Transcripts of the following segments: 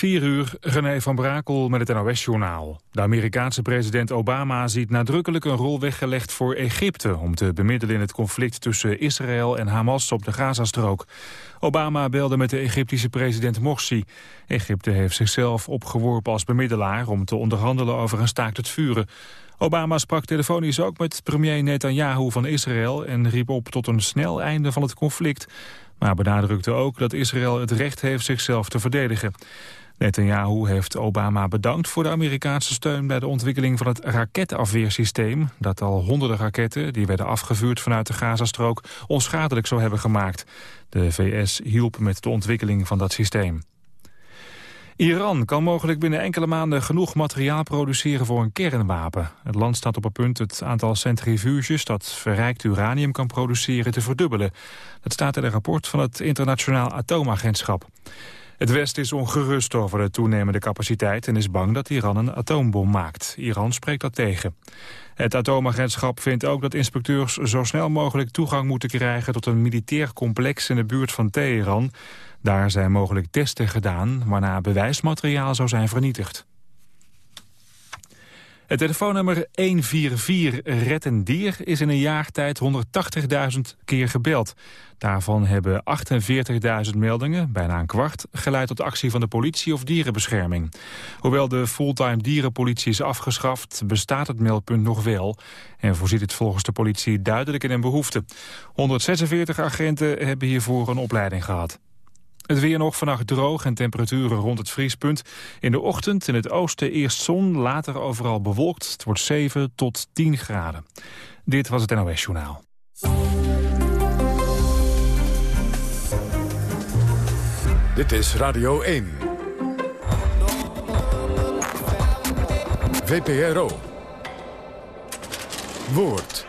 4 uur, René van Brakel met het NOS-journaal. De Amerikaanse president Obama ziet nadrukkelijk een rol weggelegd voor Egypte... om te bemiddelen in het conflict tussen Israël en Hamas op de Gazastrook. Obama belde met de Egyptische president Morsi. Egypte heeft zichzelf opgeworpen als bemiddelaar... om te onderhandelen over een staakt het vuren. Obama sprak telefonisch ook met premier Netanyahu van Israël... en riep op tot een snel einde van het conflict maar benadrukte ook dat Israël het recht heeft zichzelf te verdedigen. Netanyahu heeft Obama bedankt voor de Amerikaanse steun bij de ontwikkeling van het raketafweersysteem, dat al honderden raketten, die werden afgevuurd vanuit de Gazastrook, onschadelijk zou hebben gemaakt. De VS hielp met de ontwikkeling van dat systeem. Iran kan mogelijk binnen enkele maanden genoeg materiaal produceren voor een kernwapen. Het land staat op het punt het aantal centrifuges dat verrijkt uranium kan produceren te verdubbelen. Dat staat in een rapport van het Internationaal Atoomagentschap. Het Westen is ongerust over de toenemende capaciteit en is bang dat Iran een atoombom maakt. Iran spreekt dat tegen. Het atoomagentschap vindt ook dat inspecteurs zo snel mogelijk toegang moeten krijgen tot een militair complex in de buurt van Teheran. Daar zijn mogelijk testen gedaan waarna bewijsmateriaal zou zijn vernietigd. Het telefoonnummer 144 Red Dier is in een jaar tijd 180.000 keer gebeld. Daarvan hebben 48.000 meldingen, bijna een kwart, geleid tot actie van de politie of dierenbescherming. Hoewel de fulltime dierenpolitie is afgeschaft, bestaat het meldpunt nog wel en voorziet het volgens de politie duidelijk in een behoefte. 146 agenten hebben hiervoor een opleiding gehad. Het weer nog vannacht droog en temperaturen rond het vriespunt. In de ochtend in het oosten eerst zon, later overal bewolkt. Het wordt 7 tot 10 graden. Dit was het NOS Journaal. Dit is Radio 1. VPRO. Woord.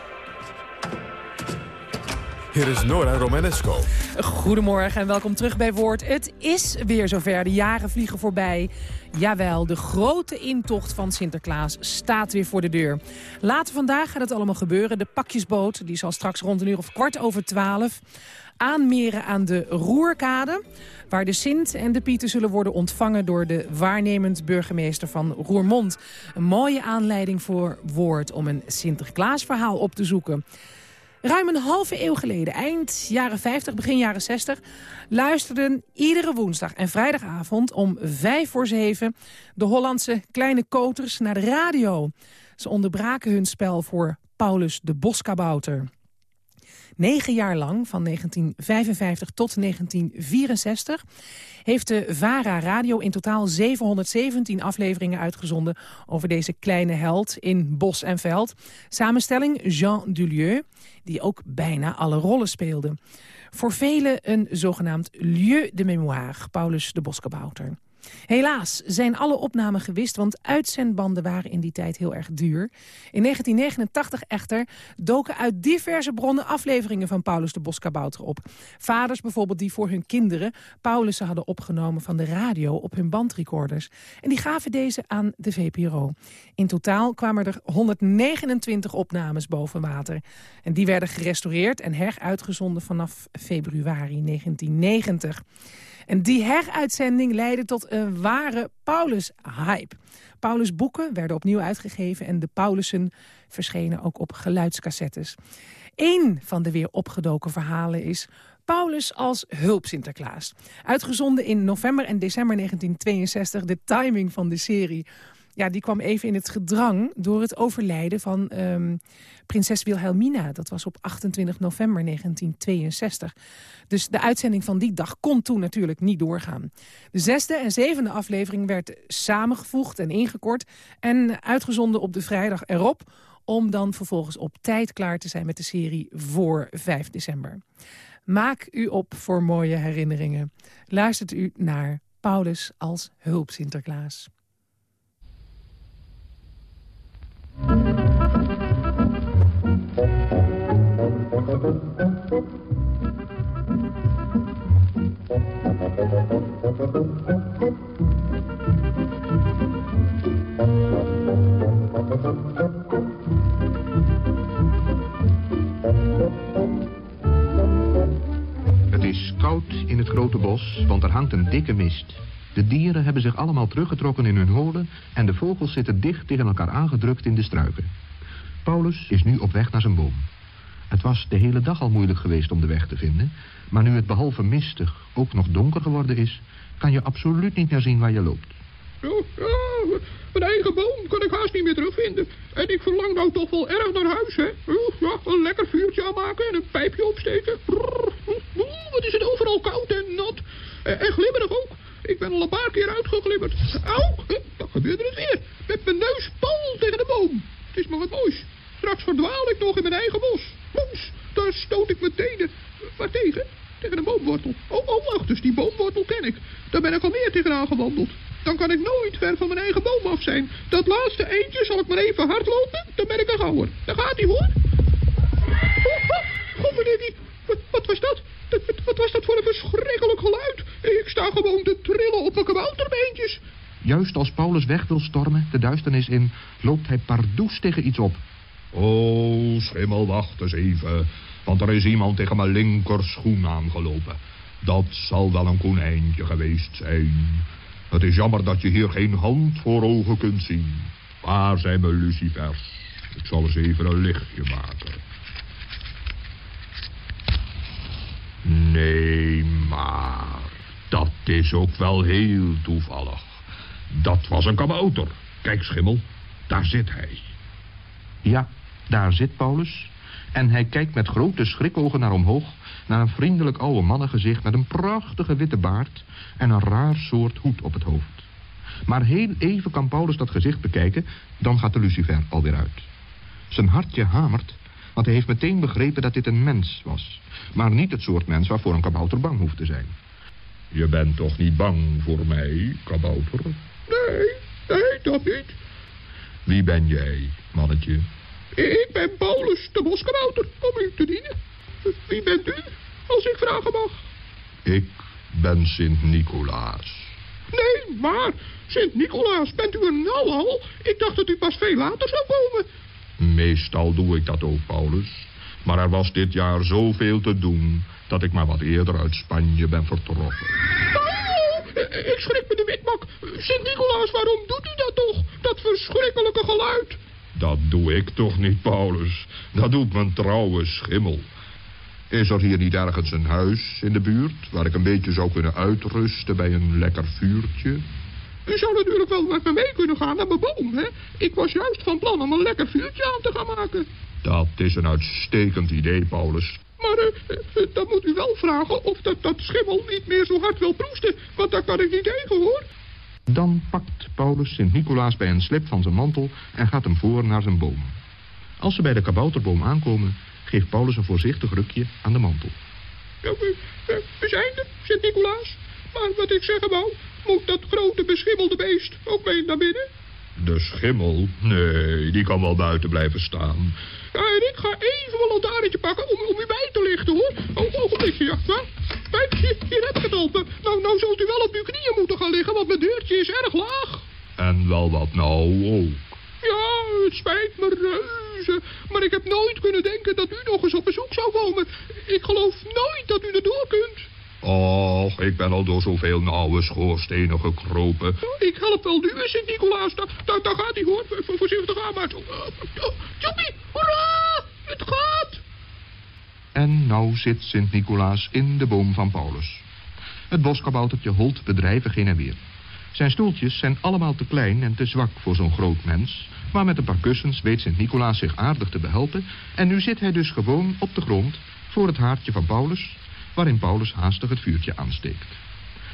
Hier is Nora Romanesco. Goedemorgen en welkom terug bij Woord. Het is weer zover, de jaren vliegen voorbij. Jawel, de grote intocht van Sinterklaas staat weer voor de deur. Later vandaag gaat het allemaal gebeuren. De pakjesboot, die zal straks rond een uur of kwart over twaalf aanmeren aan de Roerkade... waar de Sint en de Pieten zullen worden ontvangen... door de waarnemend burgemeester van Roermond. Een mooie aanleiding voor Woord om een Sinterklaasverhaal op te zoeken. Ruim een halve eeuw geleden, eind jaren 50, begin jaren 60... luisterden iedere woensdag en vrijdagavond om vijf voor zeven... de Hollandse kleine koters naar de radio. Ze onderbraken hun spel voor Paulus de Boskabouter. Negen jaar lang, van 1955 tot 1964, heeft de VARA Radio in totaal 717 afleveringen uitgezonden over deze kleine held in bos en veld. Samenstelling Jean Dulieu, die ook bijna alle rollen speelde. Voor velen een zogenaamd lieu de mémoire, Paulus de Boskabouter. Helaas zijn alle opnamen gewist, want uitzendbanden waren in die tijd heel erg duur. In 1989 echter doken uit diverse bronnen afleveringen van Paulus de Boskabouter op. Vaders bijvoorbeeld die voor hun kinderen Paulussen hadden opgenomen van de radio op hun bandrecorders. En die gaven deze aan de VPRO. In totaal kwamen er 129 opnames boven water. En die werden gerestaureerd en heruitgezonden vanaf februari 1990. En die heruitzending leidde tot een ware Paulus-hype. Paulus boeken werden opnieuw uitgegeven en de Paulussen verschenen ook op geluidscassettes. Eén van de weer opgedoken verhalen is Paulus als hulp Sinterklaas. Uitgezonden in november en december 1962, de timing van de serie ja, die kwam even in het gedrang door het overlijden van um, prinses Wilhelmina. Dat was op 28 november 1962. Dus de uitzending van die dag kon toen natuurlijk niet doorgaan. De zesde en zevende aflevering werd samengevoegd en ingekort... en uitgezonden op de vrijdag erop... om dan vervolgens op tijd klaar te zijn met de serie voor 5 december. Maak u op voor mooie herinneringen. Luistert u naar Paulus als hulp Sinterklaas. Het is koud in het grote bos, want er hangt een dikke mist. De dieren hebben zich allemaal teruggetrokken in hun holen... en de vogels zitten dicht tegen elkaar aangedrukt in de struiken. Paulus is nu op weg naar zijn boom. Het was de hele dag al moeilijk geweest om de weg te vinden... maar nu het behalve mistig ook nog donker geworden is... kan je absoluut niet meer zien waar je loopt. Oh, ja, mijn eigen boom kan ik haast niet meer terugvinden. En ik verlang nou toch wel erg naar huis, hè. Oh, ja, een lekker vuurtje aanmaken en een pijpje opsteken. Brrr, wat is het overal koud en nat. En, en glibberig ook. Ik ben al een paar keer uitgeglibberd. Auw, dan gebeurde het weer. Met mijn neus pal tegen de boom. Het is maar wat moois. Straks verdwaal ik nog in mijn eigen bos. Moes, daar stoot ik mijn tenen. Waar tegen? Tegen een boomwortel. Oh, oh, wacht, dus die boomwortel ken ik. Daar ben ik al meer tegenaan gewandeld. Dan kan ik nooit ver van mijn eigen boom af zijn. Dat laatste eentje zal ik maar even hardlopen, dan ben ik er gauwer. Daar gaat hij hoor. Oh, meneer die, wat, wat was dat? Wat, wat was dat voor een verschrikkelijk geluid? Ik sta gewoon te trillen op mijn kabouterbeentjes. Juist als Paulus weg wil stormen, de duisternis in, loopt hij pardoes tegen iets op. Oh, schimmel, wacht eens even. Want er is iemand tegen mijn linkerschoen aangelopen. Dat zal wel een konijntje geweest zijn. Het is jammer dat je hier geen hand voor ogen kunt zien. Waar zijn mijn lucifers? Ik zal eens even een lichtje maken. Nee, maar dat is ook wel heel toevallig. Dat was een kabouter. Kijk, schimmel, daar zit hij. Ja, daar zit Paulus. En hij kijkt met grote schrikogen naar omhoog... naar een vriendelijk oude mannengezicht met een prachtige witte baard... en een raar soort hoed op het hoofd. Maar heel even kan Paulus dat gezicht bekijken... dan gaat de lucifer alweer uit. Zijn hartje hamert, want hij heeft meteen begrepen dat dit een mens was. Maar niet het soort mens waarvoor een kabouter bang hoeft te zijn. Je bent toch niet bang voor mij, kabouter? Nee, nee, dat niet. Wie ben jij, mannetje? Ik ben Paulus, de boskabouter, om u te dienen. Wie bent u, als ik vragen mag? Ik ben Sint-Nicolaas. Nee, maar Sint-Nicolaas, bent u er nou al? Ik dacht dat u pas veel later zou komen. Meestal doe ik dat ook, Paulus. Maar er was dit jaar zoveel te doen... dat ik maar wat eerder uit Spanje ben vertrokken. Oh, ik schrik me de witmak. Sint-Nicolaas, waarom doet u dat toch? Dat verschrikkelijke geluid. Dat doe ik toch niet, Paulus. Dat doet mijn trouwe schimmel. Is er hier niet ergens een huis in de buurt... waar ik een beetje zou kunnen uitrusten bij een lekker vuurtje? U zou natuurlijk wel met me mee kunnen gaan naar mijn boom, hè? Ik was juist van plan om een lekker vuurtje aan te gaan maken. Dat is een uitstekend idee, Paulus. Maar uh, dan moet u wel vragen of dat, dat schimmel niet meer zo hard wil proesten. Want daar kan ik niet tegen, hoor. Dan pakt Paulus Sint-Nicolaas bij een slip van zijn mantel en gaat hem voor naar zijn boom. Als ze bij de kabouterboom aankomen, geeft Paulus een voorzichtig rukje aan de mantel. Ja, we, we zijn er, Sint-Nicolaas. Maar wat ik zeggen wou, moet dat grote beschimmelde beest ook mee naar binnen? De schimmel? Nee, die kan wel buiten blijven staan. Ja, en ik ga even een lantaarnetje pakken om, om u bij te lichten, hoor. Oh, ogenblikje, ja. ja. Kijk, hier, hier heb ik het al. Nou, nou zult u wel op uw knieën moeten gaan liggen, want mijn deurtje is erg laag. En wel wat nou ook? Ja, het spijt me reuze. Maar ik heb nooit kunnen denken dat u nog eens op bezoek zou komen. Ik geloof nooit dat u erdoor kunt. Och, ik ben al door zoveel nauwe schoorstenen gekropen. Ik help wel nu, Sint-Nicolaas. Daar, daar, daar gaat hij, hoor. Voorzichtig aan, maar... Joepie, hoera! Het gaat! En nou zit Sint-Nicolaas in de boom van Paulus. Het boskaboutertje holt bedrijvig heen en weer. Zijn stoeltjes zijn allemaal te klein en te zwak voor zo'n groot mens... maar met een paar kussens weet Sint-Nicolaas zich aardig te behelpen... en nu zit hij dus gewoon op de grond voor het haartje van Paulus... waarin Paulus haastig het vuurtje aansteekt.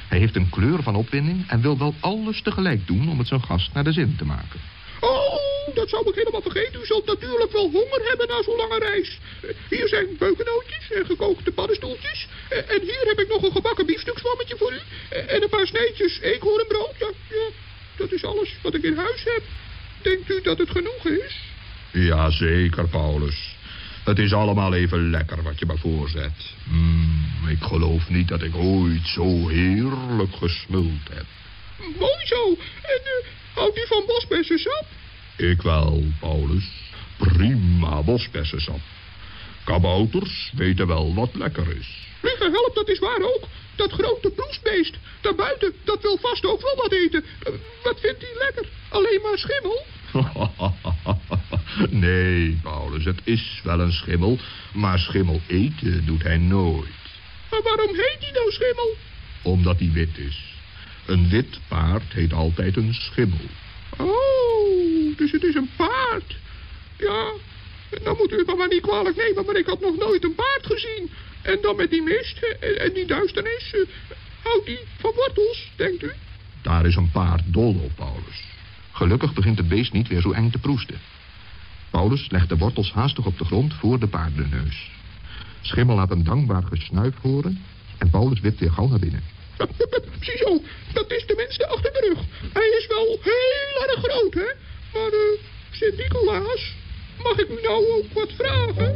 Hij heeft een kleur van opwinding en wil wel alles tegelijk doen... om het zijn gast naar de zin te maken. Oh, dat zou ik helemaal vergeten. U zult natuurlijk wel honger hebben na zo'n lange reis. Hier zijn beukennootjes en gekookte paddenstoeltjes. En hier heb ik nog een gebakken biefstukswammetje voor u. En een paar sneetjes eekhoornbrood. Ja, ja, dat is alles wat ik in huis heb. Denkt u dat het genoeg is? Jazeker, Paulus. Het is allemaal even lekker wat je me voorzet. Mm, ik geloof niet dat ik ooit zo heerlijk gesmuld heb. Mooi zo. En uh, houdt u van bosbessensap? Ik wel, Paulus. Prima bosbessensap. Kabouters weten wel wat lekker is. Lieve help, dat is waar ook. dat grote proestbeest. Daarbuiten, dat wil vast ook wel wat eten. Eh, wat vindt hij lekker? Alleen maar schimmel? nee, Paulus, het is wel een schimmel, maar schimmel eten doet hij nooit. Maar waarom heet hij nou schimmel? Omdat hij wit is. Een wit paard heet altijd een schimmel. Oh, dus het is een paard. Ja, dan moet u het maar niet kwalijk nemen, maar ik had nog nooit een paard gezien. En dan met die mist en, die duisternis. Eh, houdt die van wortels, denkt u? Daar is een paard dol op, Paulus. Gelukkig begint het beest niet weer zo eng te proesten. Paulus legt de wortels haastig op de grond voor de paardenneus. Schimmel laat een dankbaar gesnuif horen en Paulus wipt weer gauw naar binnen. Ziezo, dat is tenminste achter de rug. Hij is wel heel erg groot, hè? Maar, uh, Sint-Nicolaas, mag ik u nou ook wat vragen?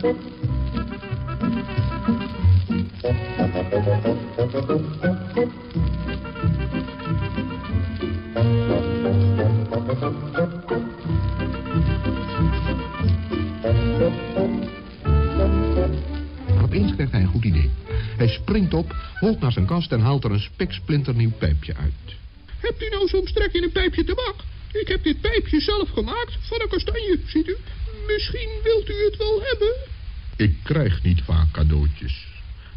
Opeens krijgt hij een goed idee. Hij springt op, holt naar zijn kast en haalt er een spiksplinternieuw pijpje uit. Hebt u nou soms trek in een pijpje tabak? Ik heb dit pijpje zelf gemaakt van een kastanje, ziet u. Misschien wilt u het wel hebben? Ik krijg niet vaak cadeautjes.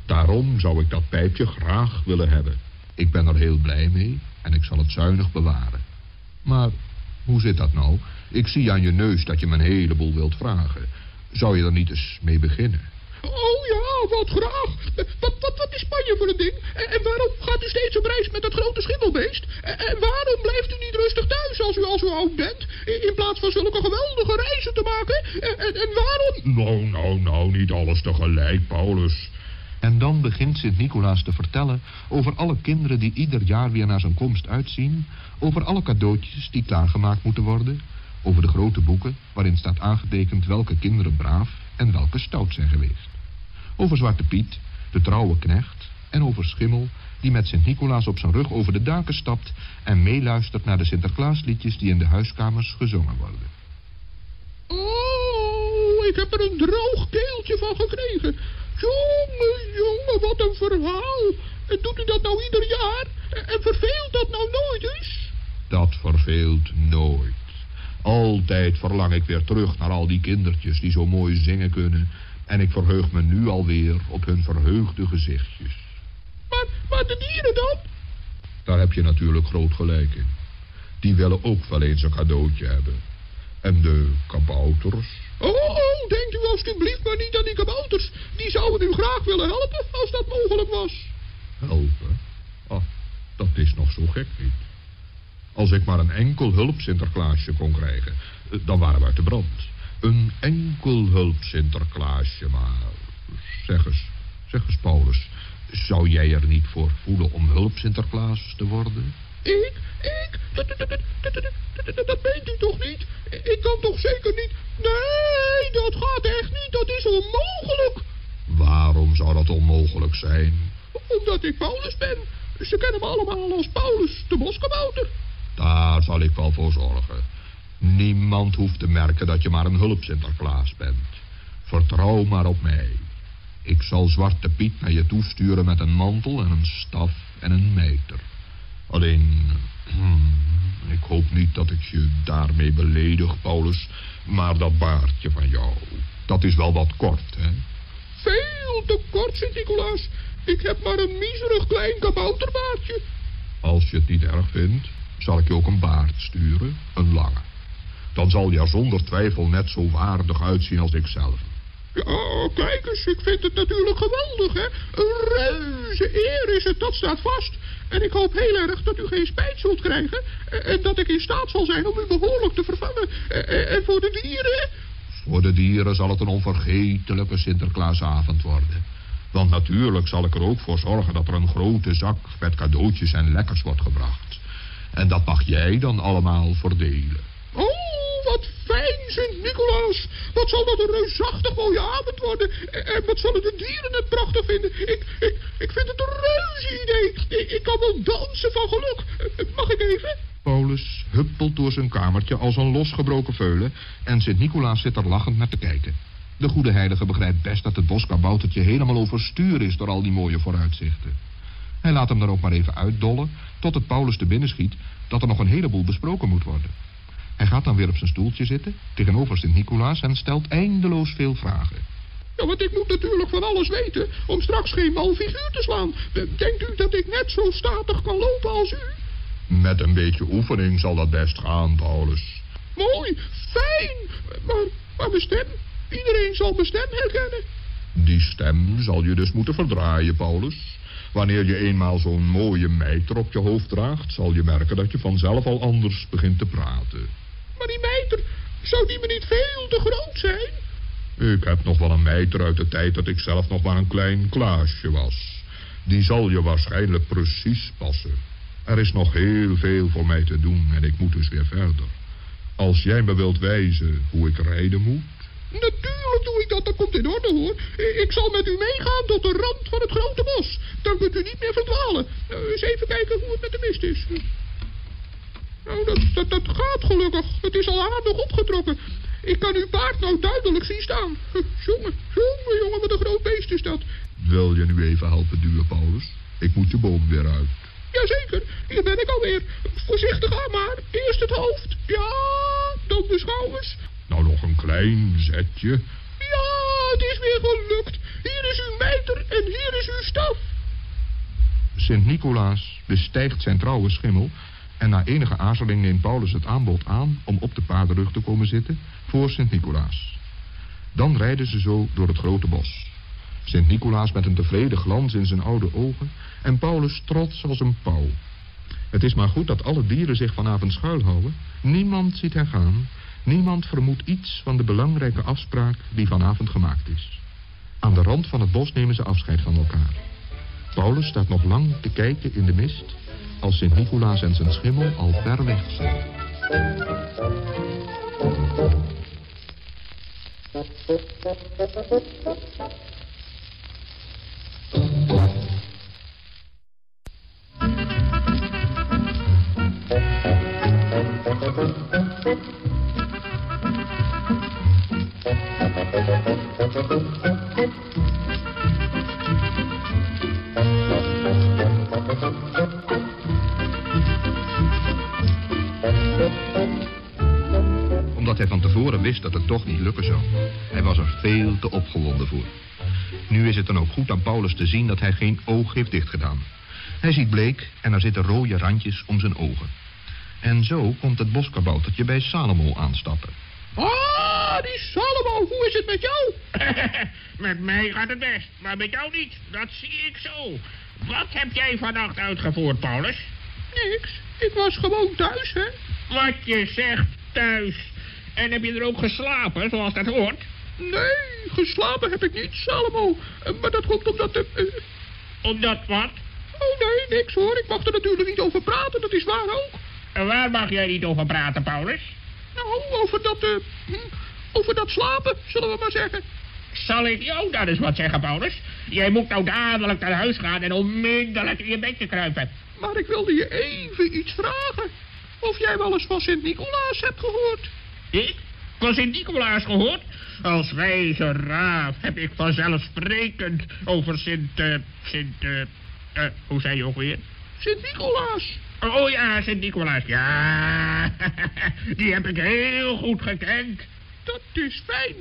Daarom zou ik dat pijpje graag willen hebben. Ik ben er heel blij mee en ik zal het zuinig bewaren. Maar hoe zit dat nou? Ik zie aan je neus dat je me een heleboel wilt vragen. Zou je er niet eens mee beginnen? Oh ja, wat graag. Wat, wat, wat is Spanje voor een ding? En, waarom gaat u steeds op reis met dat grote schimmelbeest? En, waarom blijft u niet rustig thuis als u al zo oud bent? In, plaats van zulke geweldige reizen te maken? En, en waarom... Nou, nou, nou, niet alles tegelijk, Paulus. En dan begint Sint-Nicolaas te vertellen over alle kinderen die ieder jaar weer naar zijn komst uitzien, over alle cadeautjes die klaargemaakt moeten worden, over de grote boeken waarin staat aangetekend welke kinderen braaf en welke stout zijn geweest. Over Zwarte Piet, de trouwe knecht, en over Schimmel, die met Sint-Nicolaas op zijn rug over de daken stapt en meeluistert naar de Sinterklaasliedjes die in de huiskamers gezongen worden. Oh, ik heb er een droog keeltje van gekregen. Jongen, jongen, wat een verhaal. En doet u dat nou ieder jaar? En verveelt dat nou nooit eens? Dat verveelt nooit. Altijd verlang ik weer terug naar al die kindertjes die zo mooi zingen kunnen. En ik verheug me nu alweer op hun verheugde gezichtjes. Maar, maar de dieren dan? Daar heb je natuurlijk groot gelijk in. Die willen ook wel eens een cadeautje hebben. En de kabouters? Oh, oh, denkt u alstublieft maar niet aan die kabouters. Die zouden u graag willen helpen, als dat mogelijk was. Helpen? Ah, dat is nog zo gek niet. Als ik maar een enkel hulp Sinterklaasje kon krijgen, eh, dan waren we uit de brand. Een enkel hulp Sinterklaasje, maar... Zeg eens, zeg eens Paulus, zou jij er niet voor voelen om hulp Sinterklaas te worden? Ik? Ik? Dat, dat, dat, dat meent u toch niet? Ik kan toch zeker niet... Nee, dat gaat echt niet. Dat is onmogelijk. Waarom zou dat onmogelijk zijn? Omdat ik Paulus ben. Ze kennen me allemaal als Paulus, de boskabouter. Daar zal ik wel voor zorgen. Niemand hoeft te merken dat je maar een hulp Sinterklaas bent. Vertrouw maar op mij. Ik zal Zwarte Piet naar je toesturen met een mantel en een staf en een meter. Alleen, ik hoop niet dat ik je daarmee beledig, Paulus. Maar dat baardje van jou, dat is wel wat kort, hè? Veel te kort, Sint-Nicolaas. Ik heb maar een miserig klein kabouterbaardje. Als je het niet erg vindt, zal ik je ook een baard sturen, een lange. Dan zal je er zonder twijfel net zo waardig uitzien als ik zelf. Ja, kijk eens, ik vind het natuurlijk geweldig, hè. Een reuze eer is het, dat staat vast. En ik hoop heel erg dat u geen spijt zult krijgen. En dat ik in staat zal zijn om u behoorlijk te vervangen. En voor de dieren... Voor de dieren zal het een onvergetelijke Sinterklaasavond worden. Want natuurlijk zal ik er ook voor zorgen dat er een grote zak met cadeautjes en lekkers wordt gebracht. En dat mag jij dan allemaal verdelen. Oh, wat fijn, Sint-Nicolaas. Wat zal dat een reusachtig mooie avond worden. En wat zullen de dieren het prachtig vinden. Ik, ik, ik vind het een reuze idee. Ik, kan wel dansen van geluk. Mag ik even? Paulus huppelt door zijn kamertje als een losgebroken veulen... en Sint-Nicolaas zit er lachend naar te kijken. De goede heilige begrijpt best dat het boskaboutertje helemaal overstuur is... door al die mooie vooruitzichten. Hij laat hem dan ook maar even uitdollen... tot het Paulus te binnen schiet dat er nog een heleboel besproken moet worden. Hij gaat dan weer op zijn stoeltje zitten... tegenover Sint-Nicolaas en stelt eindeloos veel vragen. Ja, want ik moet natuurlijk van alles weten... om straks geen mal figuur te slaan. Denkt u dat ik net zo statig kan lopen als u? Met een beetje oefening zal dat best gaan, Paulus. Mooi, fijn. Maar, maar mijn stem? Iedereen zal mijn stem herkennen. Die stem zal je dus moeten verdraaien, Paulus. Wanneer je eenmaal zo'n mooie mijter op je hoofd draagt... zal je merken dat je vanzelf al anders begint te praten. Maar die mijter, zou die me niet veel te groot zijn? Ik heb nog wel een mijter uit de tijd dat ik zelf nog maar een klein Klaasje was. Die zal je waarschijnlijk precies passen. Er is nog heel veel voor mij te doen en ik moet dus weer verder. Als jij me wilt wijzen hoe ik rijden moet... Natuurlijk doe ik dat, dat komt in orde hoor. Ik zal met u meegaan tot de rand van het grote bos. Dan kunt u niet meer verdwalen. Nou, eens even kijken hoe het met de mist is. Nou, dat, dat, dat gaat gelukkig. Het is al aardig opgetrokken. Ik kan uw paard nou duidelijk zien staan. Jongen, jongen, jongen, wat een groot beest is dat. Wil je nu even helpen duwen, Paulus? Ik moet je boom weer uit. Jazeker, hier ben ik alweer. Voorzichtig aan maar. Eerst het hoofd. Ja, dan de schouders. Nou, nog een klein zetje. Ja, het is weer gelukt. Hier is uw mijter en hier is uw staf. Sint-Nicolaas bestijgt zijn trouwe schimmel... en na enige aarzeling neemt Paulus het aanbod aan... om op de paardenrug te komen zitten voor Sint-Nicolaas. Dan rijden ze zo door het grote bos. Sint-Nicolaas met een tevreden glans in zijn oude ogen... en Paulus trots als een pauw. Het is maar goed dat alle dieren zich vanavond schuilhouden. Niemand ziet hen gaan. Niemand vermoedt iets van de belangrijke afspraak die vanavond gemaakt is. Aan de rand van het bos nemen ze afscheid van elkaar. Paulus staat nog lang te kijken in de mist... als Sint-Nicolaas en zijn schimmel al ver weg zijn. Dat het toch niet lukken zou. Hij was er veel te opgewonden voor. Nu is het dan ook goed aan Paulus te zien dat hij geen oog heeft dichtgedaan. Hij ziet bleek en er zitten rode randjes om zijn ogen. En zo komt het boskaboutertje bij Salomo aanstappen. Ah, die Salomo, hoe is het met jou? met mij gaat het best, maar met jou niet. Dat zie ik zo. Wat heb jij vannacht uitgevoerd, Paulus? Niks, ik was gewoon thuis, hè. Wat je zegt, thuis. En heb je er ook geslapen, zoals dat hoort? Nee, geslapen heb ik niet, Salomo. Eh, Maar dat komt omdat... de. eh, Omdat wat? Oh nee, niks hoor. Ik mag er natuurlijk niet over praten, dat is waar ook. En waar mag jij niet over praten, Paulus? Nou, over dat... eh, hm, over dat slapen, zullen we maar zeggen. Zal ik jou dan eens wat zeggen, Paulus? Jij moet nou dadelijk naar huis gaan en onmiddellijk in je bedje kruipen. Maar ik wilde je even iets vragen. Of jij wel eens van Sint-Nicolaas hebt gehoord? Ik? Van Sint-Nicolaas gehoord? Als wijze raaf heb ik vanzelfsprekend over Sint... eh, Sint... eh, eh, hoe zei je ook weer? Sint-Nicolaas. Oh ja, Sint-Nicolaas. Ja, die heb ik heel goed gekend. Dat is fijn.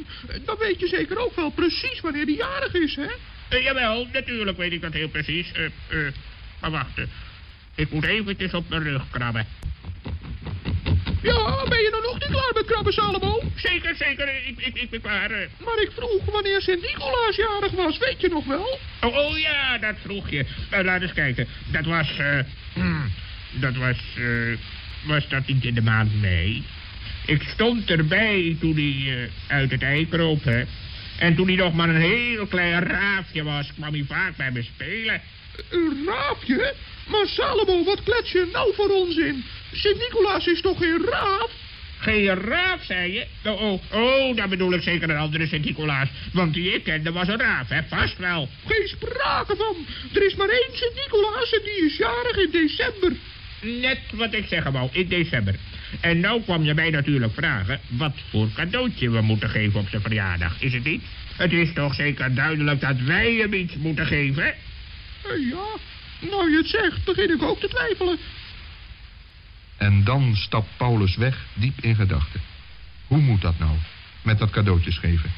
Dan weet je zeker ook wel precies wanneer die jarig is, hè? Jawel, natuurlijk weet ik dat heel precies. Eh, eh, maar wacht, ik moet eventjes op mijn rug krabben. Ja, ben je nou nog niet klaar met krabben, Salomo? Zeker, zeker, ik, ik, ik ben klaar. eh. Maar ik vroeg wanneer Sint-Nicolaas jarig was, weet je nog wel? Oh, oh ja, dat vroeg je. Nou, laat eens kijken. Dat was, eh, hmm, dat was, eh, was dat niet in de maand mei? Ik stond erbij toen hij eh, uit het ei kroop, hè. En toen hij nog maar een heel klein raafje was, kwam hij vaak bij me spelen. Een raafje? Maar Salomo, wat klets je nou voor onzin? Sint-Nicolaas is toch geen raaf? Geen raaf, zei je? Oh, oh, oh, dan bedoel ik zeker een andere Sint-Nicolaas. Want die ik kende was een raaf, hè? Vast wel. Geen sprake van. Er is maar één Sint-Nicolaas en die is jarig in december. Net wat ik zeggen wou, in december. En nou kwam je mij natuurlijk vragen wat voor cadeautje we moeten geven op zijn verjaardag, is het niet? Het is toch zeker duidelijk dat wij hem iets moeten geven? Eh, ja, nou je het zegt, begin ik ook te twijfelen. En dan stapt Paulus weg, diep in gedachten. Hoe moet dat nou, met dat cadeautjes geven?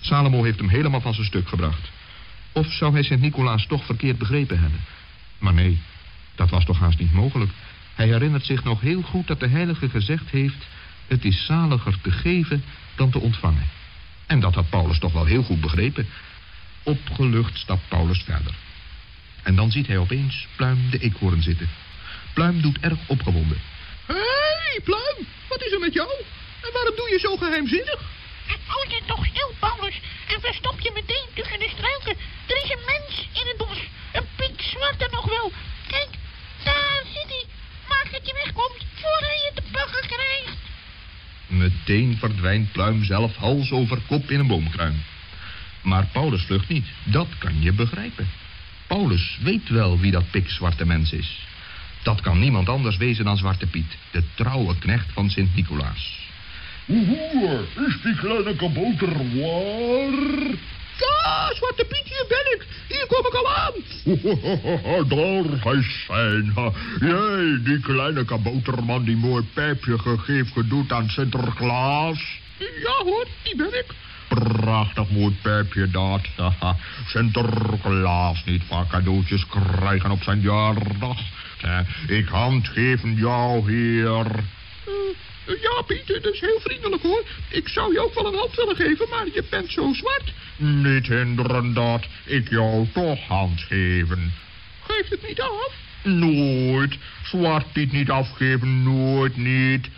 Salomo heeft hem helemaal van zijn stuk gebracht. Of zou hij Sint-Nicolaas toch verkeerd begrepen hebben? Maar nee, dat was toch haast niet mogelijk. Hij herinnert zich nog heel goed dat de heilige gezegd heeft... het is zaliger te geven dan te ontvangen. En dat had Paulus toch wel heel goed begrepen. Opgelucht stapt Paulus verder. En dan ziet hij opeens Pluim de eekhoorn zitten. Pluim doet erg opgewonden. Hé, hey, Pluim, wat is er met jou? En waarom doe je zo geheimzinnig? Hou je toch stil, Paulus, en verstop je meteen tussen de struiken. Er is een mens in het bos, een piek zwarte nog wel. Kijk, daar zit hij. Maak dat je wegkomt, voor hij je te pakken krijgt. Meteen verdwijnt Pluim zelf hals over kop in een boomkruin. Maar Paulus vlucht niet, dat kan je begrijpen. Paulus weet wel wie dat pikzwarte mens is. Dat kan niemand anders wezen dan Zwarte Piet, de trouwe knecht van Sint-Nicolaas. Oeh, is die kleine kabouter waar? Ja, Zwarte Piet, hier ben ik. Hier kom ik al aan. Daar hij zijn. Jij, die kleine kabouterman die mooi pijpje gegeven doet aan Sinterklaas. Ja hoor, die ben ik. Prachtig mooi pijpje dat. Sinterklaas niet vaak cadeautjes krijgen op zijn jaardag. Ik handgeven jou hier. Uh, ja, Piet, dat is heel vriendelijk hoor. Ik zou je ook wel een hand willen geven, maar je bent zo zwart. Niet hinderen dat ik jou toch hand geven. Geeft het niet af? Nooit. Zwart Piet niet afgeven, nooit niet.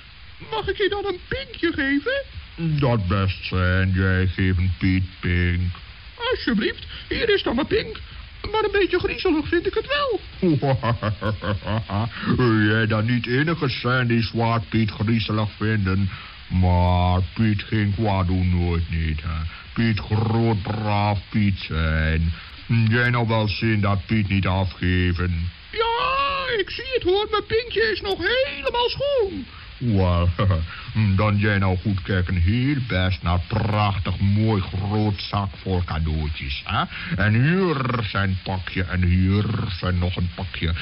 Mag ik je dan een pinkje geven? Dat best zijn, jij geeft een Piet pink. Alsjeblieft, hier is dan mijn pink. Maar een beetje griezelig vind ik het wel. Jij dan niet enige zijn die Zwart Piet griezelig vinden. Maar Piet geen kwaad doen nooit niet. Hè. Piet groot braaf Piet zijn. Jij nou wel zin dat Piet niet afgeven. Ja, ik zie het hoor. Mijn pinkje is nog helemaal schoon. Wel, dan jij nou goed kijken hier best naar prachtig mooi groot zak vol cadeautjes. Hè? En hier zijn pakje en hier zijn nog een pakje.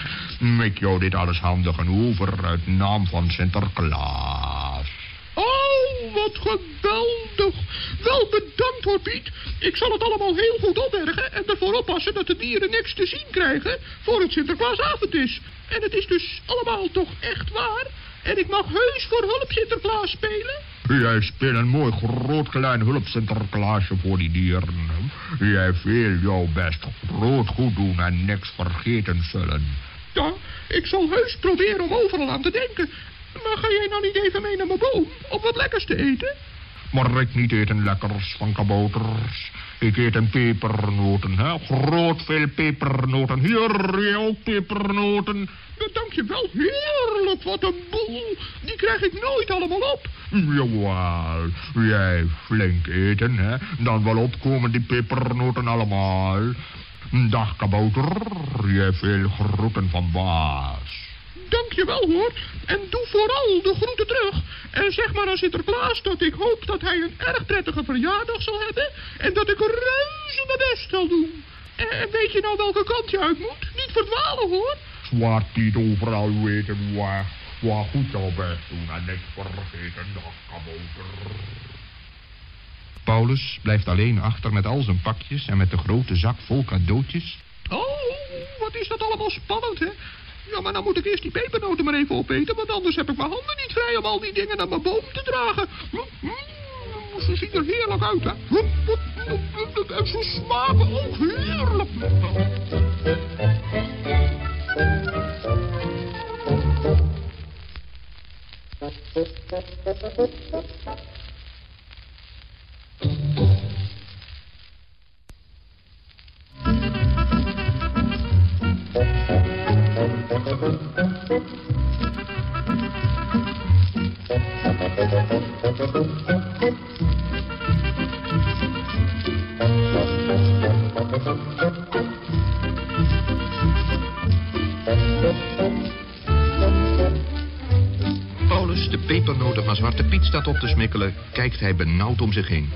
Ik jou dit alles handig en over uit naam van Sinterklaas. Oh, wat geweldig. Wel bedankt hoor, Piet. Ik zal het allemaal heel goed opbergen en ervoor oppassen dat de dieren niks te zien krijgen voor het Sinterklaasavond is. En het is dus allemaal toch echt waar? En ik mag heus voor hulp Sinterklaas spelen? Jij speelt een mooi groot klein hulp Sinterklaasje voor die dieren. Jij veel jouw best groot goed doen en niks vergeten zullen. Ja, ik zal heus proberen om overal aan te denken. Maar ga jij nou niet even mee naar mijn boom om wat lekkers te eten? Maar ik niet eten lekkers van kabouters. Ik eet een pepernoten, hè. Groot veel pepernoten. Hier, ook pepernoten. Dank je wel, heerlijk, wat een boel. Die krijg ik nooit allemaal op. Jawel, jij flink eten, hè. Dan wel opkomen die pepernoten allemaal. Dag, kabouter. Jij veel groeten van baas. Dank je wel, hoor. En doe vooral de groeten terug. En zeg maar aan Sinterklaas dat ik hoop dat hij een erg prettige verjaardag zal hebben. En dat ik reuze mijn best zal doen. En weet je nou welke kant je uit moet? Niet verdwalen, hoor. Zwart niet overal weten waar, waar goed jouw best doen en niks vergeten, dag kabouter. Paulus blijft alleen achter met al zijn pakjes en met de grote zak vol cadeautjes. Oh, wat is dat allemaal spannend, hè? Ja, maar dan moet ik eerst die pepernoten maar even opeten... want anders heb ik mijn handen niet vrij om al die dingen naar mijn boom te dragen. Mm, mm ze zien er heerlijk uit, hè? Mm, mm, en ze smaken ook heerlijk. Staat op te smikkelen, kijkt hij benauwd om zich heen.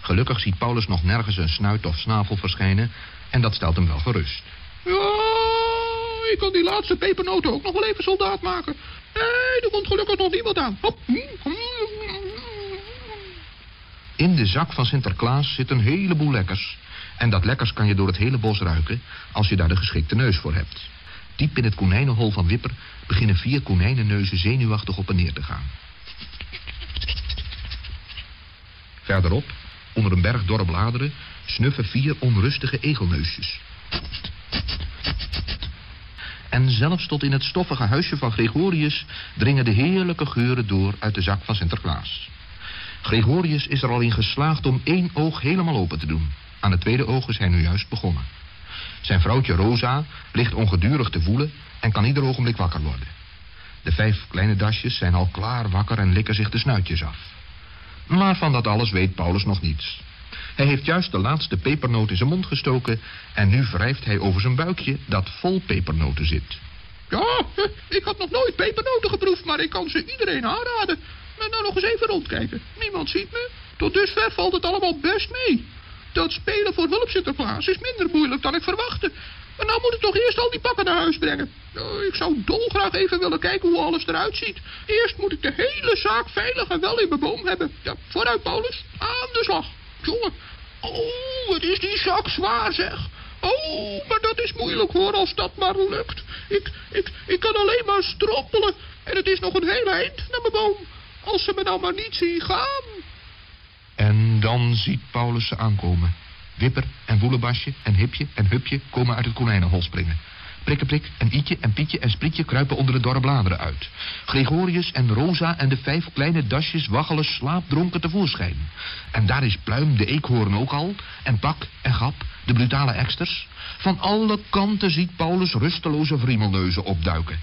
Gelukkig ziet Paulus nog nergens een snuit of snavel verschijnen en dat stelt hem wel gerust. Ja, ik kan die laatste pepernoten ook nog wel even soldaat maken. Nee, er komt gelukkig nog niemand aan. Hop. In de zak van Sinterklaas zit een heleboel lekkers. En dat lekkers kan je door het hele bos ruiken als je daar de geschikte neus voor hebt. Diep in het konijnenhol van Wipper beginnen vier konijnenneuzen zenuwachtig op en neer te gaan. Verderop, onder een berg dorre bladeren, snuffen vier onrustige egelneusjes. En zelfs tot in het stoffige huisje van Gregorius dringen de heerlijke geuren door uit de zak van Sinterklaas. Gregorius is er al in geslaagd om één oog helemaal open te doen. Aan het tweede oog is hij nu juist begonnen. Zijn vrouwtje Rosa ligt ongedurig te voelen en kan ieder ogenblik wakker worden. De vijf kleine dasjes zijn al klaar wakker en likken zich de snuitjes af. Maar van dat alles weet Paulus nog niets. Hij heeft juist de laatste pepernoot in zijn mond gestoken... en nu wrijft hij over zijn buikje dat vol pepernoten zit. Ja, ik had nog nooit pepernoten geproefd, maar ik kan ze iedereen aanraden. Maar nou nog eens even rondkijken. Niemand ziet me. Tot dusver valt het allemaal best mee. Dat spelen voor hulp is minder moeilijk dan ik verwachtte. Maar nou moet ik toch eerst al die pakken naar huis brengen. Nou, ik zou dolgraag even willen kijken hoe alles eruit ziet. Eerst moet ik de hele zaak veilig en wel in mijn boom hebben. Ja, vooruit Paulus, aan de slag. Jongen, oh, wat is die zak zwaar zeg. Oh, maar dat is moeilijk hoor, als dat maar lukt. Ik, ik, ik kan alleen maar strompelen. En het is nog een heel eind naar mijn boom. Als ze me nou maar niet zien gaan. En dan ziet Paulus ze aankomen. Wipper en Woelebasje en Hipje en Hupje komen uit het konijnenhol springen. Prikkeprik en Ietje en Pietje en Sprietje kruipen onder de dorre bladeren uit. Gregorius en Rosa en de vijf kleine dasjes waggelen slaapdronken tevoorschijn. En daar is Pluim de eekhoorn ook al, en Pak en Gap, de brutale eksters. Van alle kanten ziet Paulus rusteloze vriemelneuzen opduiken.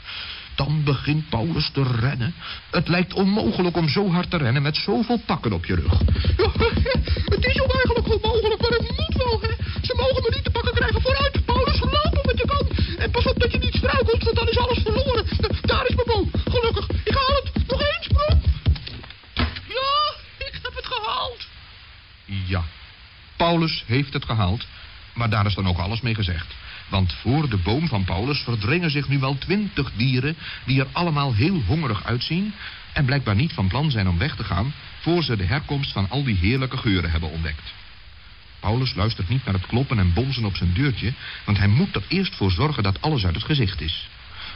Dan begint Paulus te rennen. Het lijkt onmogelijk om zo hard te rennen met zoveel pakken op je rug. Ja, het is ook eigenlijk onmogelijk, Ze mogen me niet te pakken krijgen. Vooruit, Paulus, lopen met je kan. En pas op dat je niet struikelt, want dan is alles verloren. Daar is mijn boom. Gelukkig. Ik haal het. Nog één sprong. Ja, ik heb het gehaald. Ja, Paulus heeft het gehaald, maar daar is dan ook alles mee gezegd. Want voor de boom van Paulus verdringen zich nu wel twintig dieren... die er allemaal heel hongerig uitzien... en blijkbaar niet van plan zijn om weg te gaan... voor ze de herkomst van al die heerlijke geuren hebben ontdekt. Paulus luistert niet naar het kloppen en bonzen op zijn deurtje... want hij moet er eerst voor zorgen dat alles uit het gezicht is.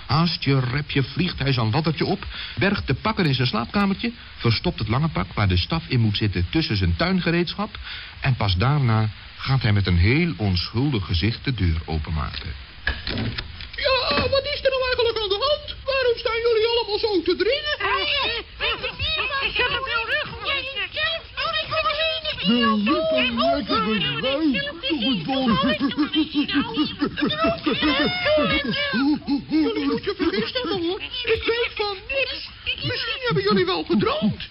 Haast je repje vliegt hij zijn laddertje op... bergt de pakker in zijn slaapkamertje... verstopt het lange pak waar de staf in moet zitten tussen zijn tuingereedschap... en pas daarna gaat hij met een heel onschuldig gezicht de deur openmaken. Ja, wat is er nou eigenlijk aan de hand? Waarom staan jullie allemaal zo te dringen? Ik zat op jouw rug. Jij zelf. Oh, ik kom Ik Nou, het Jullie moet je vergist hebben, hoor. Ik weet van niks. Misschien hebben jullie wel gedroomd.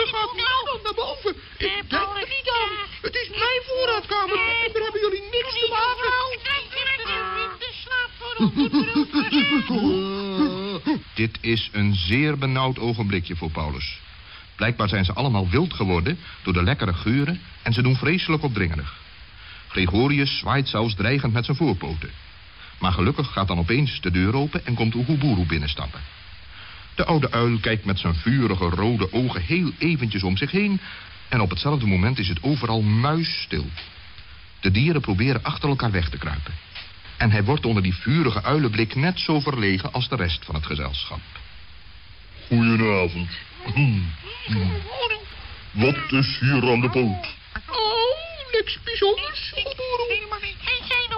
Er gaat niemand naar boven. Ik denk er niet aan. Het is mijn voorraadkamer. En daar hebben jullie niks te maken. Dit is een zeer benauwd ogenblikje voor Paulus. Blijkbaar zijn ze allemaal wild geworden door de lekkere geuren en ze doen vreselijk opdringerig. Gregorius zwaait zelfs dreigend met zijn voorpoten. Maar gelukkig gaat dan opeens de deur open en komt Oeguburu binnenstappen. De oude uil kijkt met zijn vurige rode ogen heel eventjes om zich heen... en op hetzelfde moment is het overal muisstil. De dieren proberen achter elkaar weg te kruipen. En hij wordt onder die vurige uilenblik net zo verlegen als de rest van het gezelschap. Goedenavond. Wat is hier aan de poot? Oh, niks bijzonders. Zijn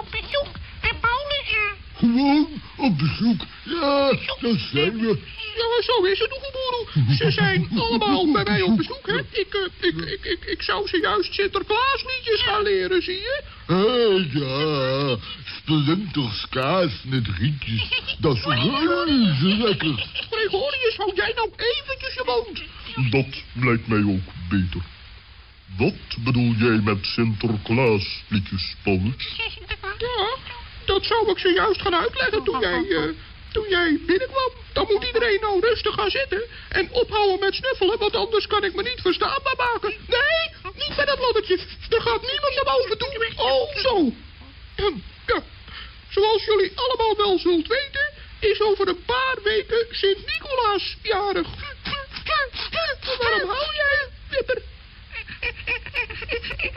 Gewoon op bezoek. Ja, daar zijn we. Ja, zo is het, Oeguburu. Ze zijn allemaal bij mij op bezoek, hè. Ik, eh, ik, ik, ik, ik zou ze juist Sinterklaasliedjes gaan leren, zie je? Hé, ja. Splinterskaas met rietjes. Dat is reuze lekker. Gregorius, hou jij nou eventjes je mond. Dat lijkt mij ook beter. Wat bedoel jij met Sinterklaasliedjes, Paulus? Ja, dat zou ik zojuist gaan uitleggen toen jij, eh, toen jij binnenkwam. Dan moet iedereen nou rustig gaan zitten en ophouden met snuffelen, want anders kan ik me niet verstaanbaar maken. Nee, niet met dat laddertje. Er gaat niemand naar boven toe. Oh, zo. Hm, Ja, zoals jullie allemaal wel zult weten, is over een paar weken Sint-Nicolaas jarig. Waarom hou jij, Wipper?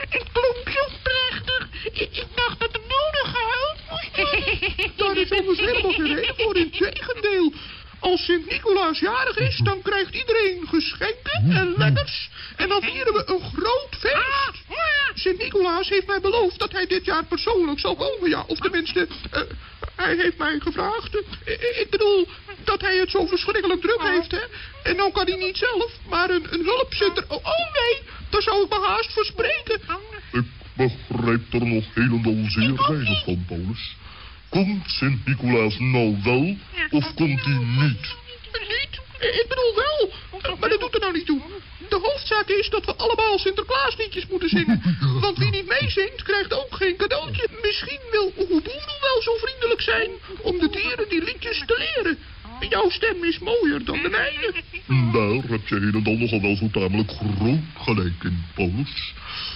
Het klonk zo prachtig. Ik, dacht dat er Daar is anders helemaal geen reden voor, in tegendeel. Als Sint-Nicolaas jarig is, dan krijgt iedereen geschenken en lekkers. En dan vieren we een groot feest. Sint-Nicolaas heeft mij beloofd dat hij dit jaar persoonlijk zal komen, ja. Of tenminste, eh, hij heeft mij gevraagd. Eh, eh, ik bedoel, dat hij het zo verschrikkelijk druk heeft, hè. En dan kan hij niet zelf, maar een, een hulpzitter... Oh, oh nee, daar zou ik me haast voor spreken. Ik begrijp er nog helemaal zeer weinig van, Paulus. Komt Sint-Nicolaas nou wel, of komt hij niet? Niet? Ik bedoel wel, maar dat doet er nou niet toe. De hoofdzaak is dat we allemaal Sinterklaasliedjes moeten zingen. Want wie niet meezingt, krijgt ook geen cadeautje. Misschien wil Oeboeroe wel zo vriendelijk zijn om de dieren die liedjes te leren. Jouw stem is mooier dan de mijne. Daar heb je helemaal nogal wel zo tamelijk groot gelijk in, Paulus.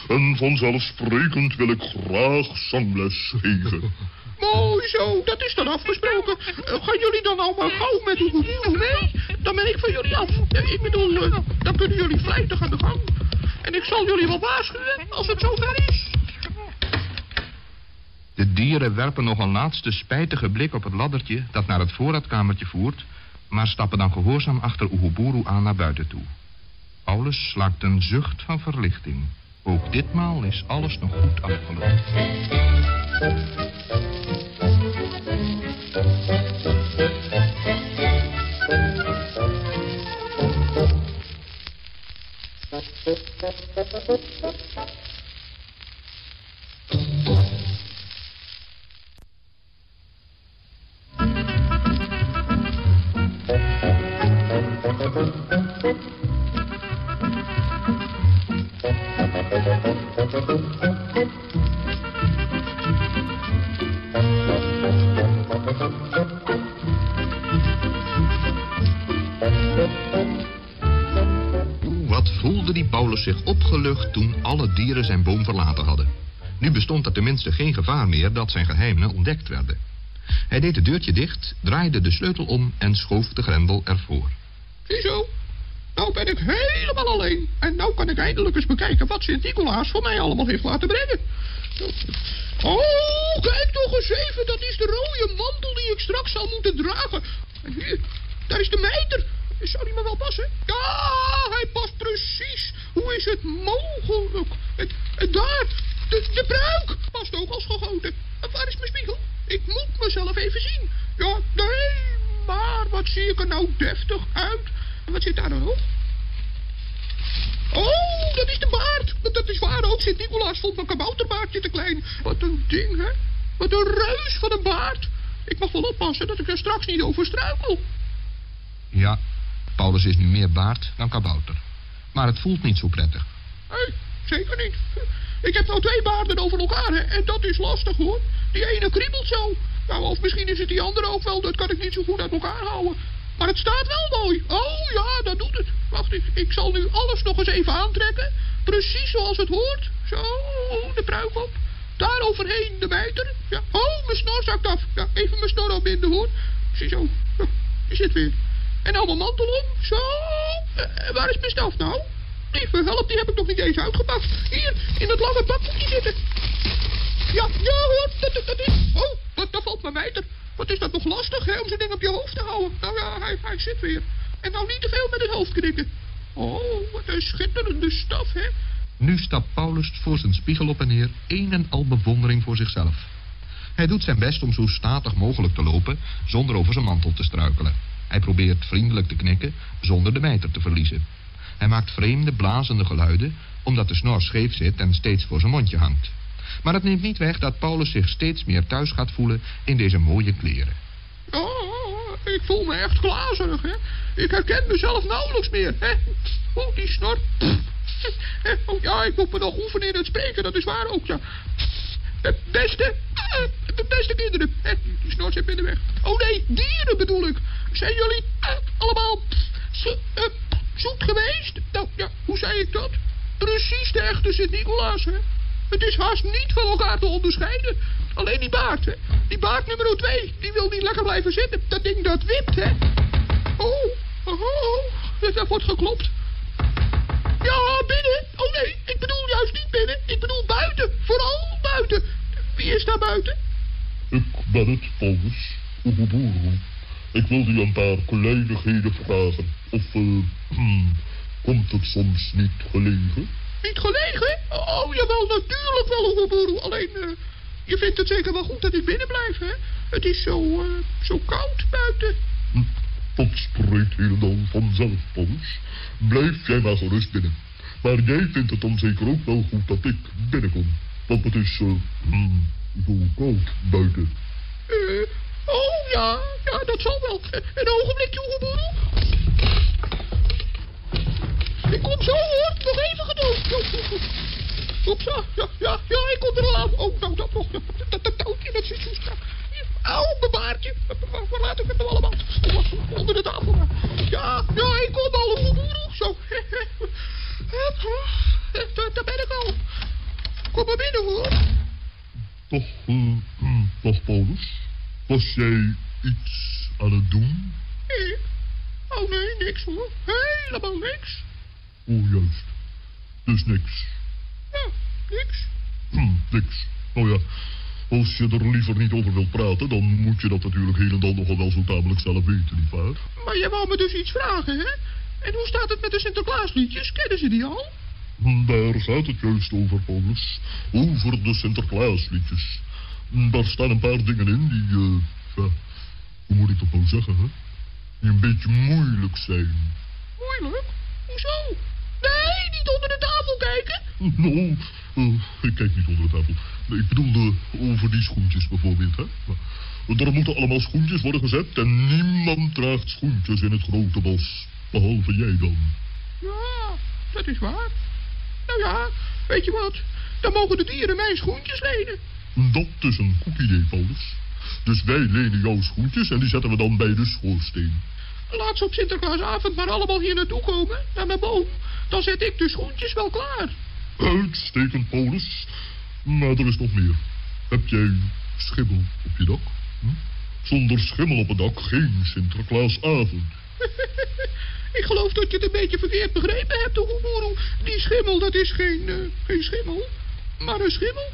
En vanzelfsprekend wil ik graag zangles geven. Mooi zo, dat is dan afgesproken. Eh, gaan jullie dan maar gauw met Oeboeroe mee? Dan ben ik van jullie af. Eh, ik bedoel, eh, dan kunnen jullie vlijtig aan de gang. En ik zal jullie wel waarschuwen als het zover is. De dieren werpen nog een laatste spijtige blik op het laddertje dat naar het voorraadkamertje voert, maar stappen dan gehoorzaam achter Oeguburu aan naar buiten toe. Paulus slaakt een zucht van verlichting. Ook ditmaal is alles nog goed afgelopen. Dieren zijn boom verlaten hadden. Nu bestond er tenminste geen gevaar meer dat zijn geheimen ontdekt werden. Hij deed het deurtje dicht, draaide de sleutel om en schoof de grendel ervoor. Ziezo, nou ben ik helemaal alleen. En nou kan ik eindelijk eens bekijken wat Sint-Nicolaas voor mij allemaal heeft laten brengen. Oh, kijk toch eens even, dat is de rode mantel die ik straks zal moeten dragen. En hier, daar is de mijter. Zou die me wel passen? Ja, hij past precies. Hoe is het mogelijk? En, en daar, de, de pruik past ook als gegoten. En waar is mijn spiegel? Ik moet mezelf even zien. Ja, nee, maar wat zie ik er nou deftig uit. En wat zit daar dan op? Oh, dat is de baard. Dat is waar ook. Sint-Nicolaas vond mijn kabouterbaardje te klein. Wat een ding, hè? Wat een reus van een baard. Ik mag wel oppassen dat ik er straks niet over struikel. Ja, Paulus is nu meer baard dan kabouter. Maar het voelt niet zo prettig. Nee, zeker niet. Ik heb nou twee baarden over elkaar. En dat is lastig, hoor. Die ene kriebelt zo. Nou, of misschien is het die andere ook wel. Dat kan ik niet zo goed uit elkaar houden. Maar het staat wel mooi. Oh, ja, dat doet het. Wacht, ik, ik zal nu alles nog eens even aantrekken. Precies zoals het hoort. Zo, de pruik op. Daar overheen de mijter. Ja. Oh, mijn snor zakt af. Ja, even mijn snor opbinden, hoor. Ziezo. Ja, die zit weer. En nou mijn mantel om. Zo. Eh, waar is mijn staf nou? Lieve help, die heb ik nog niet eens uitgepakt. Hier, in het lange bakboekje zitten. Ja, ja hoor, dat, dat, dat is... Oh, dat, dat valt mijn mijter. Wat is dat nog lastig, hè, om zo'n ding op je hoofd te houden. Nou ja, hij, hij zit weer. En nou niet te veel met het hoofd knikken. Oh, wat een schitterende staf, hè. Nu stapt Paulus voor zijn spiegel op en neer, een en al bewondering voor zichzelf. Hij doet zijn best om zo statig mogelijk te lopen, zonder over zijn mantel te struikelen. Hij probeert vriendelijk te knikken, zonder de mijter te verliezen. Hij maakt vreemde, blazende geluiden, omdat de snor scheef zit en steeds voor zijn mondje hangt. Maar het neemt niet weg dat Paulus zich steeds meer thuis gaat voelen in deze mooie kleren. Oh, ik voel me echt glazerig, hè. Ik herken mezelf nauwelijks meer, hè. Oh, die snor. Oh ja, ik moet me nog oefenen in het spreken, dat is waar ook, ja. Eh, Beste, eh, beste kinderen, die snor zit in de weg. Oh nee, dieren bedoel ik. Zijn jullie allemaal eh, zoet geweest? Nou, ja, hoe zei ik dat? Precies de echte Sint-Nicolaas, hè? Het is haast niet van elkaar te onderscheiden. Alleen die baard, hè? Die baard nummer twee, die wil niet lekker blijven zitten. Dat ding dat wipt, hè? Oh, oh, oh, daar wordt geklopt. Ja, binnen. Oh nee, ik bedoel juist binnen. Ik bedoel buiten. Vooral buiten. Buiten? Ik ben het, Paulus. Oegeboeroe. Ik wilde je een paar kleinigheden vragen. Of, eh, hmm, komt het soms niet gelegen? Niet gelegen? Oh, jawel, natuurlijk wel, Oegeboeroe. Alleen, eh, je vindt het zeker wel goed dat ik binnen blijf, hè? Het is zo, eh, zo koud buiten. Hm, Dat spreekt helemaal vanzelf, Paulus. Blijf jij maar gerust binnen. Maar jij vindt het dan zeker ook wel goed dat ik binnenkom. Want het is, eh, hmm, zo koud buiten. Eh, oh, ja, ja, dat zal wel. Een ogenblikje, Oegeboeroe. Ik kom zo, hoor. Nog even geduld. Oepsa, ja, ja, ja, ik kom er al aan. Oh, nou, dat nog. Dat, dat touwtje, dat zit zo strak. Auw, mijn baardje. Waar, laat ik het nou allemaal? Onder de tafel. Ja, ja, ik kom al. Oegeboeroe. Zo. Daar ben ik al. Kom maar binnen, hoor. Toch, hmm, dag Paulus. Was jij iets aan het doen? Ik? Oh nee, niks hoor. Helemaal niks. Oh, juist. Dus niks. Ja, niks. Hm, niks. Nou ja, als je er liever niet over wilt praten, dan moet je dat natuurlijk heel en dan nogal wel zo tamelijk zelf weten, nietwaar? Maar jij wou me dus iets vragen, hè? En hoe staat het met de Sinterklaasliedjes? Kennen ze die al? Daar gaat het juist over, Paulus. Over de Sinterklaasliedjes. Daar staan een paar dingen in die, eh, ja, hoe moet ik dat nou zeggen, hè? Die een beetje moeilijk zijn. Moeilijk? Hoezo? Nee, niet onder de tafel kijken. Nou, eh, ik kijk niet onder de tafel. Nee, ik bedoelde over die schoentjes bijvoorbeeld, hè. Er moeten allemaal schoentjes worden gezet en niemand draagt schoentjes in het grote bos. Behalve jij dan. Ja, dat is waar. Nou ja, weet je wat? Dan mogen de dieren mijn schoentjes lenen. Dat is een goed idee, Paulus. Dus wij lenen jouw schoentjes en die zetten we dan bij de schoorsteen. Laat ze op Sinterklaasavond maar allemaal hier naartoe komen, naar mijn boom. Dan zet ik de schoentjes wel klaar. Uitstekend, Paulus. Maar er is nog meer. Heb jij schimmel op je dak? Hm? Zonder schimmel op het dak geen Sinterklaasavond. Ik geloof dat je het een beetje verkeerd begrepen hebt, Oegeboeroe. Die schimmel, dat is geen, eh, geen schimmel, maar een schimmel.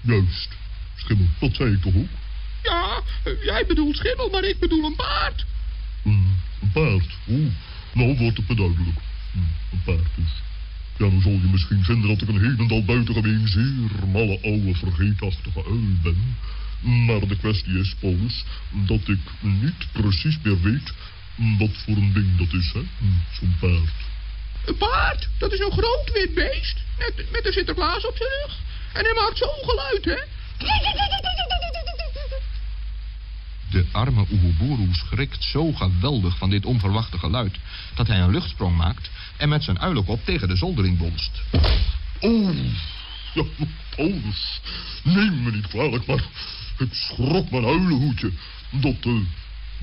Juist, schimmel, dat zei ik toch ook? Ja, jij bedoelt schimmel, maar ik bedoel een paard. Een paard. Oeh, nou wordt het beduidelijk. Hm, een paard dus. Ja, dan zal je misschien vinden dat ik een helendal buitengemeen zeer malle oude vergeetachtige uil ben. Maar de kwestie is, Paulus, dat ik niet precies meer weet wat voor een ding dat is, hè? Hm, Zo'n paard. Een paard, dat is een groot wit beest. Met, met een Sinterklaas op zijn rug. En hij maakt zo'n geluid, hè? De arme Oegeboeroe schrikt zo geweldig van dit onverwachte geluid... dat hij een luchtsprong maakt en met zijn uilenkop tegen de zoldering bonst. Oh, ja, Paulus, neem me niet kwalijk, maar ik schrok mijn uilenhoedje. Dat, eh,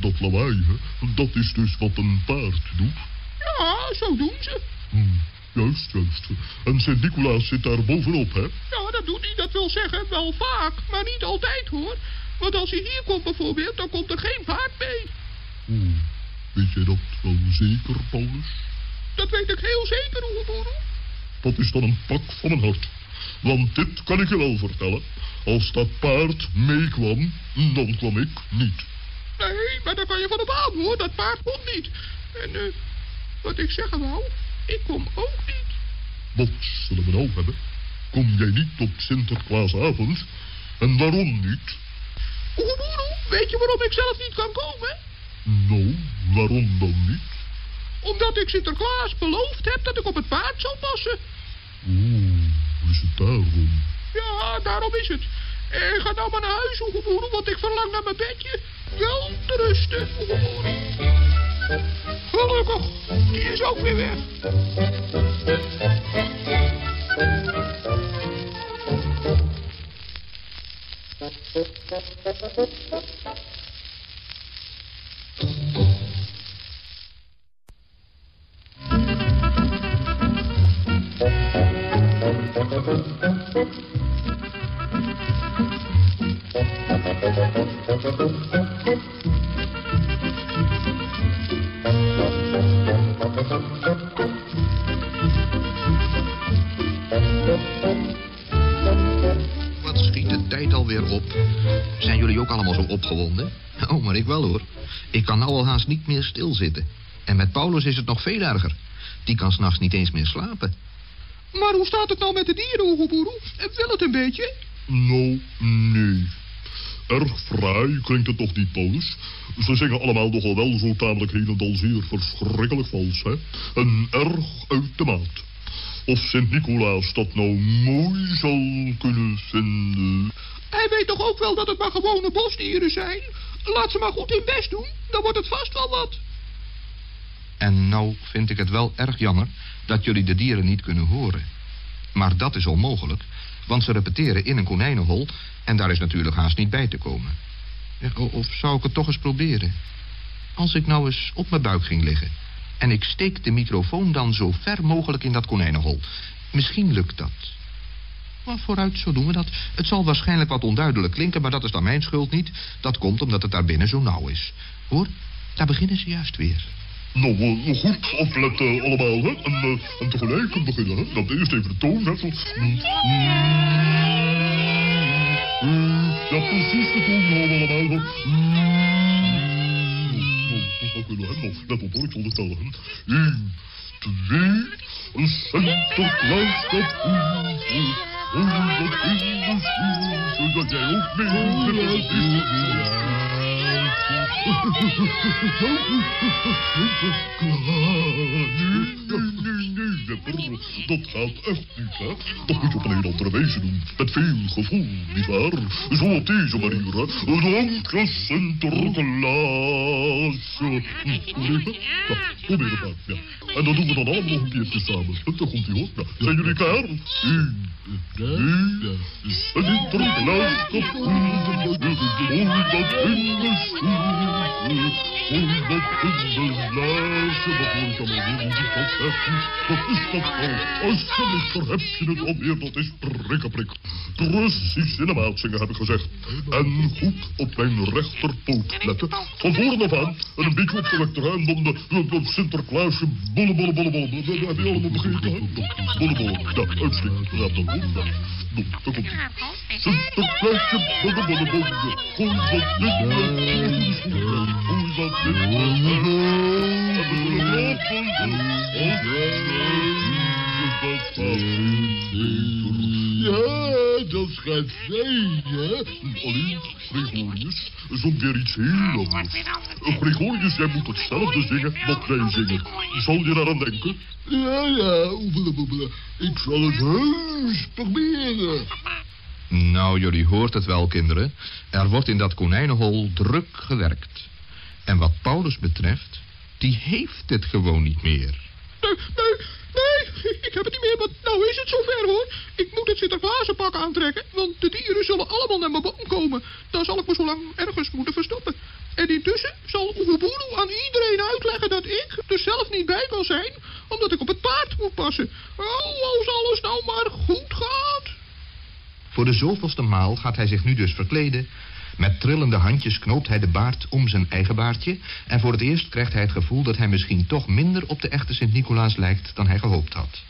dat lawaai, hè, dat is dus wat een paard doet. Ja, zo doen ze. Hm, juist, juist. En Sint-Nicolaas zit daar bovenop, hè? Ja, dat doet hij, dat wil zeggen, wel vaak, maar niet altijd, hoor. Want als hij hier komt bijvoorbeeld, dan komt er geen paard mee. Oeh, weet jij dat wel zeker, Paulus? Dat weet ik heel zeker, Oegeboeroe. Dat is dan een pak van mijn hart. Want dit kan ik je wel vertellen. Als dat paard meekwam, dan kwam ik niet. Nee, maar daar kan je van op aan, hoor. Dat paard komt niet. En, eh, wat ik zeggen wou, ik kom ook niet. Wat zullen we nou hebben? Kom jij niet op Sinterklaasavond? En waarom niet? Oegeboeroe, weet je waarom ik zelf niet kan komen? Nou, waarom dan niet? Omdat ik Sinterklaas beloofd heb dat ik op het paard zou passen. Oeh, is het daarom? Ja, daarom is het. Eh, ga nou maar naar huis, Oegeboeroe, want ik verlang naar mijn bedje. Wel te rusten, gelukkig. Die is ook weer weg. Wat op? Zijn jullie ook allemaal zo opgewonden? Oh, maar ik wel hoor. Ik kan nou al haast niet meer stilzitten. En met Paulus is het nog veel erger. Die kan s'nachts niet eens meer slapen. Maar hoe staat het nou met de dieren, Oegoeboeroe? Wil het een beetje? Nou, nee. Erg fraai klinkt het toch niet, Paulus? Ze zingen allemaal nogal wel zo tamelijk heen en dan zeer verschrikkelijk vals, hè? En erg uit de maat. Of Sint-Nicolaas dat nou mooi zal kunnen vinden... Hij weet toch ook wel dat het maar gewone bosdieren zijn? Laat ze maar goed hun best doen, dan wordt het vast wel wat. En nou vind ik het wel erg jammer dat jullie de dieren niet kunnen horen. Maar dat is onmogelijk, want ze repeteren in een konijnenhol... en daar is natuurlijk haast niet bij te komen. O- Of zou ik het toch eens proberen? Als ik nou eens op mijn buik ging liggen... en ik steek de microfoon dan zo ver mogelijk in dat konijnenhol. Misschien lukt dat. Maar vooruit, zo doen we dat. Het zal waarschijnlijk wat onduidelijk klinken, maar dat is dan mijn schuld niet. Dat komt omdat het daar binnen zo nauw is. Hoor, daar beginnen ze juist weer. Nou, eh, goed opletten allemaal, hè? En, eh, en tegelijk beginnen, hè? Dan eerst even de toon, hè? Zo. Mm, mm, Ja, precies de toon allemaal, hè? Mm. Let op het tellen, hè? Eén, twee, een Sinterklaas dat hoeven. Oh, dat in de schoen, zodat dat gaat echt niet, hè? Dat moet je op een andere wijze doen. Met veel gevoel, nietwaar? Zo op deze manier, hè? Sinterklaas. Ja, probeer het maar, ja. En dat doen we dan allemaal nog een keertje samen. Daar komt hij, hoor. Ja. Zijn jullie klaar? Eén, twee, Sinterklaas, dat in de schoen. Gooi dat de dat is dat nou? Alsjeblieft, heb je het alweer. Dat is prikkenprik. Precies in de maat zingen, heb ik gezegd. En goed op mijn rechterpoot letten. Van voren af aan. En een beetje opgewekt eruit. Dan de, de, de Sinterklaasje. Bolle, bolle, bolle, bolle. Dat heb je allemaal begrepen? Bolle, bolle. Ja, uitstekend. Ja, daar komt. Sinterklaasje, bolle, bolle, bolle. In Ja, dat gaat zijn, hè? Alleen, Gregorius zong weer iets heel anders. Gregorius, jij moet hetzelfde zingen wat wij zingen. Zal je daaraan denken? Ja, ja, oebele, Ik zal het heus proberen. Nou, jullie hoort het wel, kinderen. Er wordt in dat konijnenhol druk gewerkt. En wat Paulus betreft, die heeft het gewoon niet meer. Nee, nee, nee, ik heb het niet meer, want nou is het zover hoor. Ik moet het Sinterklaasenpak aantrekken, want de dieren zullen allemaal naar mijn boom komen. Dan zal ik me zo lang ergens moeten verstoppen. En intussen zal Oeboeroe aan iedereen uitleggen dat ik er zelf niet bij kan zijn, omdat ik op het paard moet passen. Oh, als alles nou maar goed gaat. Voor de zoveelste maal gaat hij zich nu dus verkleden. Met trillende handjes knoopt hij de baard om zijn eigen baardje... en voor het eerst krijgt hij het gevoel dat hij misschien toch minder op de echte Sint-Nicolaas lijkt dan hij gehoopt had.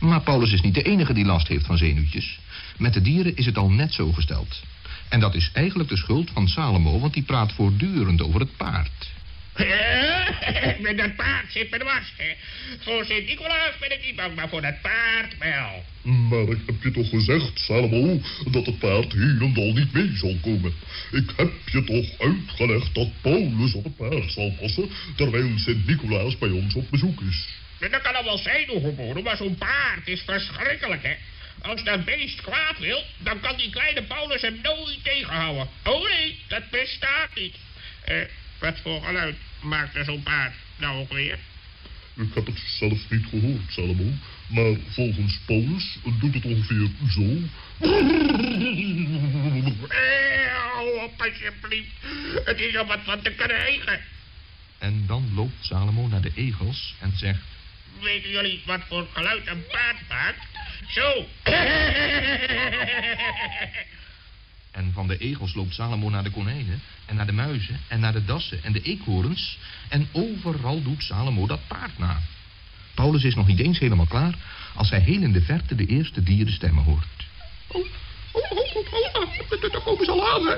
Maar Paulus is niet de enige die last heeft van zenuwtjes. Met de dieren is het al net zo gesteld. En dat is eigenlijk de schuld van Salomo, want die praat voortdurend over het paard. Met dat paard zit me dwars, hè. Voor Sint-Nicolaas ben ik niet bang, maar voor dat paard wel. Maar ik heb je toch gezegd, Salomo, dat het paard helemaal niet mee zal komen. Ik heb je toch uitgelegd dat Paulus op het paard zal passen... terwijl Sint-Nicolaas bij ons op bezoek is. Dat kan al wel zijn, Oegeboren, maar zo'n paard is verschrikkelijk, hè. Als dat beest kwaad wil, dan kan die kleine Paulus hem nooit tegenhouden. Oh nee, dat bestaat niet. Eh, wat voor geluid maakt er zo'n paard nou ook weer? Ik heb het zelf niet gehoord, Salomo. Maar volgens Paulus doet het ongeveer zo. Hou op alsjeblieft. Het is om wat van te krijgen. En dan loopt Salomo naar de egels en zegt... Weten jullie wat voor geluid een paard maakt? Zo. En van de egels loopt Salomo naar de konijnen en naar de muizen en naar de dassen en de eekhoorns. En overal doet Salomo dat paard na. Paulus is nog niet eens helemaal klaar als hij heel in de verte de eerste dierenstemmen hoort. Oh, oh, oh, oh, daar komen ze al aan, hè.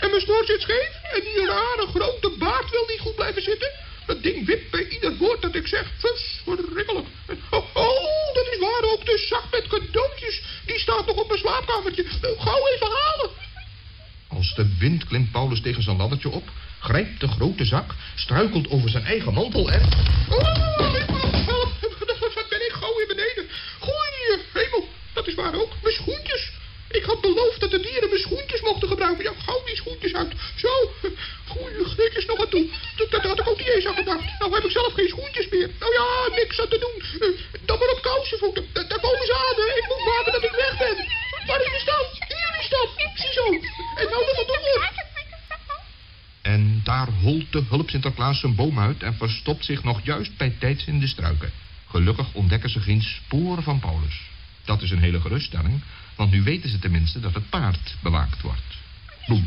En mijn snoor zit scheef. En die rare grote baard wil niet goed blijven zitten. Dat ding wipt bij ieder woord dat ik zeg. Verschrikkelijk. Oh, oh, dat is waar ook. De zak met cadeautjes. Die staat nog op mijn slaapkamertje. Nou, Gauw even halen. Als de wind klimt Paulus tegen zijn laddertje op, grijpt de grote zak, struikelt over zijn eigen mantel en... Oh, help. Wat ben ik gauw weer beneden. Goeie hemel. Dat is waar ook. Mijn schoentjes. Ik had beloofd dat de dieren mijn schoentjes mochten gebruiken. Ja, gauw die schoentjes uit. Zo. Goeie gek is nog aan toe. Dat, had ik ook niet eens aan gedacht. Nou heb ik zelf geen schoentjes meer. Nou ja, niks aan te doen. Eh, dan maar op kousenvoeten. Da- daar komen ze aan. Hè. Ik moet waken dat ik weg ben. Waar is de stad? Hier is de stad. Ziezo. En nou weer vandoor. En daar holt de hulp Sinterklaas zijn boom uit en verstopt zich nog juist bij tijds in de struiken. Gelukkig ontdekken ze geen spoor van Paulus. Dat is een hele geruststelling, want nu weten ze tenminste dat het paard bewaakt wordt. Nou,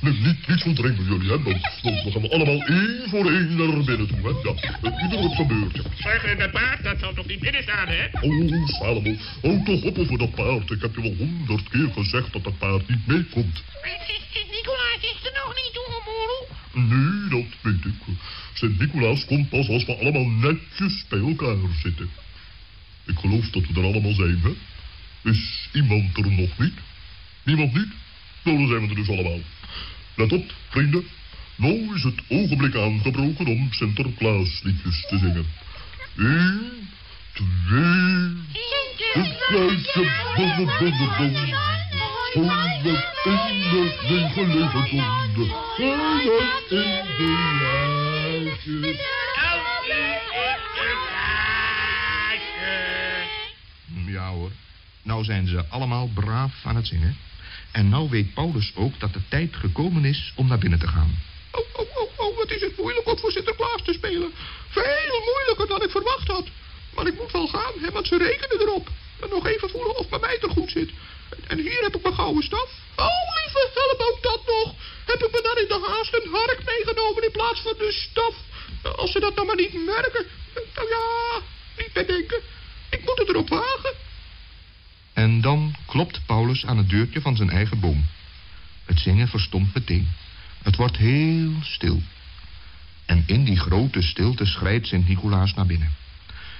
niet, niet zo dringend jullie, hè. Dan, dan dan gaan we allemaal één voor één naar binnen toe, hè. Ja, eh, ieder op zijn beurt, ja. Zeg, dat paard, dat zal toch niet binnen staan, hè? Oh, Salomo, houd toch op over dat paard. Ik heb je wel honderd keer gezegd dat dat paard niet meekomt. Sint-Nicolaas is er nog niet, Oegemoeroe. Nee, dat weet ik. Sint-Nicolaas komt pas als we allemaal netjes bij elkaar zitten. Ik geloof dat we er allemaal zijn, hè? Is iemand er nog niet? Niemand niet? Dan zijn we er dus allemaal. Let op, vrienden. Nou is het ogenblik aangebroken om Sinterklaasliedjes te zingen. Eén, twee... Kluisje, bonne, bonne, bonne. Honderd in de negen leven in de lijstje. Ja hoor, nou zijn ze allemaal braaf aan het zingen. En nou weet Paulus ook dat de tijd gekomen is om naar binnen te gaan. Oh, oh, oh, oh, wat is het moeilijk om voor Sinterklaas te spelen. Veel moeilijker dan ik verwacht had. Maar ik moet wel gaan, hè, want ze rekenen erop. En nog even voelen of mijn mijter goed zit. En, hier heb ik mijn gouden staf. Oh, lieve, help ook dat nog. Heb ik me dan in de haast een hark meegenomen in plaats van de staf. Als ze dat nou maar niet merken. Nou ja, niet bij denken. Ik moet het erop wagen. En dan klopt Paulus aan het deurtje van zijn eigen boom. Het zingen verstomt meteen. Het wordt heel stil. En in die grote stilte schrijdt Sint-Nicolaas naar binnen.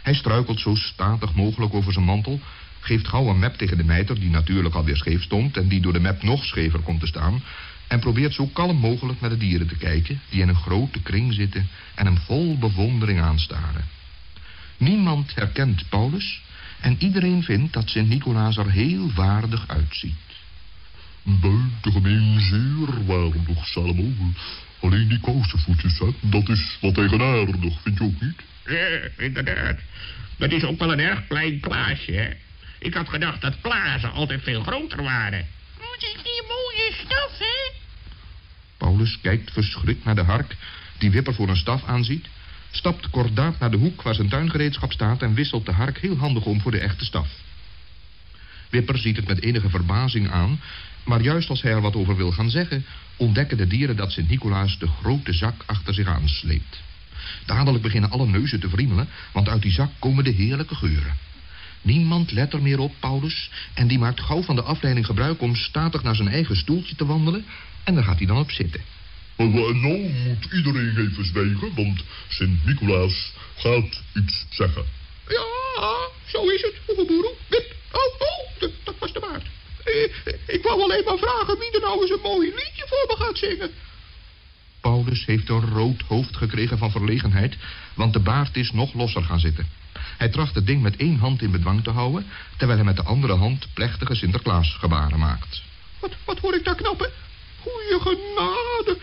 Hij struikelt zo statig mogelijk over zijn mantel, geeft gauw een map tegen de mijter, die natuurlijk alweer scheef stond en die door de map nog schever komt te staan, en probeert zo kalm mogelijk naar de dieren te kijken, die in een grote kring zitten en hem vol bewondering aanstaren. Niemand herkent Paulus en iedereen vindt dat Sint-Nicolaas er heel waardig uitziet. Buitengemeen zeer waardig, Salomo. Alleen die kousenvoetjes, hè. Dat is wat eigenaardig, vind je ook niet? Ja, inderdaad. Dat is ook wel een erg klein Klaasje, hè? Ik had gedacht dat Klaassen altijd veel groter waren. Wat is die mooie staf, hè? Paulus kijkt verschrikt naar de hark, die Wipper voor een staf aanziet, stapt kordaat naar de hoek waar zijn tuingereedschap staat en wisselt de hark heel handig om voor de echte staf. Wipper ziet het met enige verbazing aan, maar juist als hij er wat over wil gaan zeggen, ontdekken de dieren dat Sint-Nicolaas de grote zak achter zich aansleept. Dadelijk beginnen alle neuzen te wriemelen, want uit die zak komen de heerlijke geuren. Niemand let er meer op, Paulus, en die maakt gauw van de afleiding gebruik om statig naar zijn eigen stoeltje te wandelen, en daar gaat hij dan op zitten. En nou moet iedereen even zwijgen, want Sint-Nicolaas gaat iets zeggen. Ja, zo is het. Wip. Oh, oh, dat, dat was de baard. Eh, ik wou alleen maar vragen wie er nou eens een mooi liedje voor me gaat zingen. Paulus heeft een rood hoofd gekregen van verlegenheid, want de baard is nog losser gaan zitten. Hij tracht het ding met één hand in bedwang te houden, terwijl hij met de andere hand plechtige Sinterklaas gebaren maakt. Wat, wat hoor ik daar knappen? Goeie genade.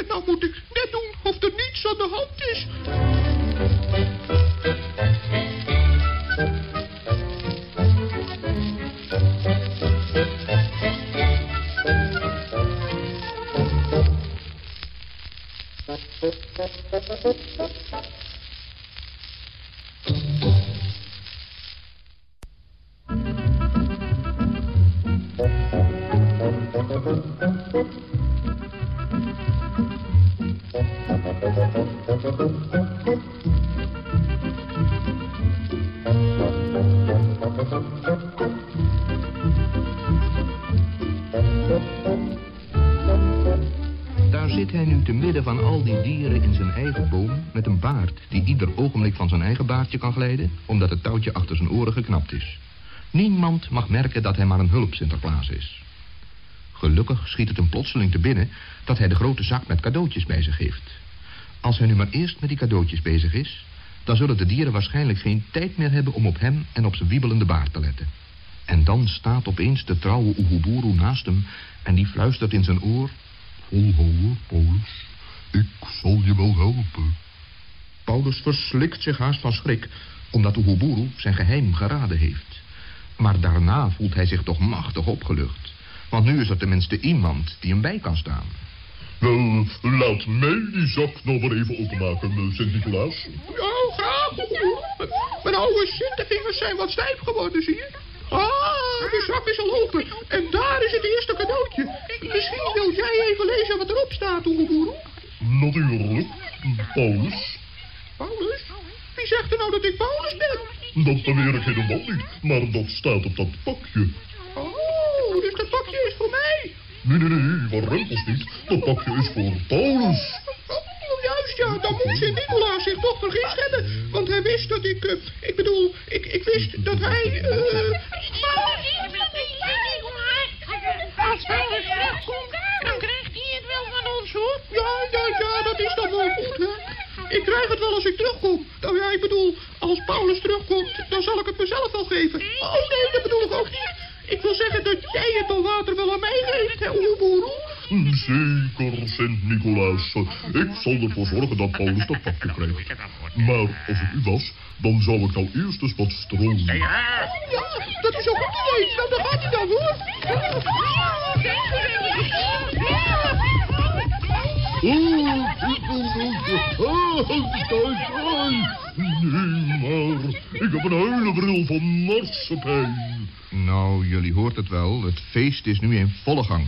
En nou moet ik net doen of er niets aan de hand is. Daar zit hij nu te midden van al die dieren in zijn eigen boom... met een baard die ieder ogenblik van zijn eigen baardje kan glijden... omdat het touwtje achter zijn oren geknapt is. Niemand mag merken dat hij maar een hulp Sinterklaas is. Gelukkig schiet het hem plotseling te binnen... dat hij de grote zak met cadeautjes bij zich heeft. Als hij nu maar eerst met die cadeautjes bezig is... dan zullen de dieren waarschijnlijk geen tijd meer hebben... om op hem en op zijn wiebelende baard te letten. En dan staat opeens de trouwe Oeguburu naast hem... en die fluistert in zijn oor... Volhouden, Paulus. Ik zal je wel helpen. Paulus verslikt zich haast van schrik, omdat Oeguburu zijn geheim geraden heeft. Maar daarna voelt hij zich toch machtig opgelucht. Want nu is er tenminste iemand die hem bij kan staan. Wel, laat mij die zak nou maar even openmaken, eh, Sint-Nicolaas. Ja, graag. Mijn oude sintervingers zijn wat stijf geworden, zie je? Ah, de zak is al open. En daar is het eerste cadeautje. Misschien wil jij even lezen wat erop staat, Oegeboeroe. Natuurlijk, Paulus. Paulus? Wie zegt er nou dat ik Paulus ben? Dat beweer ik helemaal niet, maar dat staat op dat pakje. Oh, dus dat pakje is voor mij. Nee, nee, nee, waar rempels niet. Dat pakje is voor Paulus. Oh, juist ja, dan moet Sint-Nicolaas zich toch vergist hebben. Want hij wist dat ik, eh, ik bedoel, ik, ik wist dat hij, eh... Als Paulus terugkomt, dan krijgt hij het wel van ons, hoor. Ja, ja, ja, dat is dan wel goed, hè. Ik krijg het wel als ik terugkom. Nou ja, ik bedoel, als Paulus terugkomt, dan zal ik het mezelf wel geven. Oh nee, dat bedoel ik ook niet. Ik wil zeggen dat jij het al water wel aan mij geeft, hè, Oeboeroe. Zeker, Sint-Nicolaas. Ik zal ervoor zorgen dat Paulus dat pakje krijgt. Maar als het u was, dan zou ik nou eerst eens wat strooien. Ja, Ja, dat is een goed idee. Nou, daar gaat hij dan, hoor. Nee, maar ik heb een huilenbril van marsepein. Nou, jullie hoort het wel, het feest is nu in volle gang.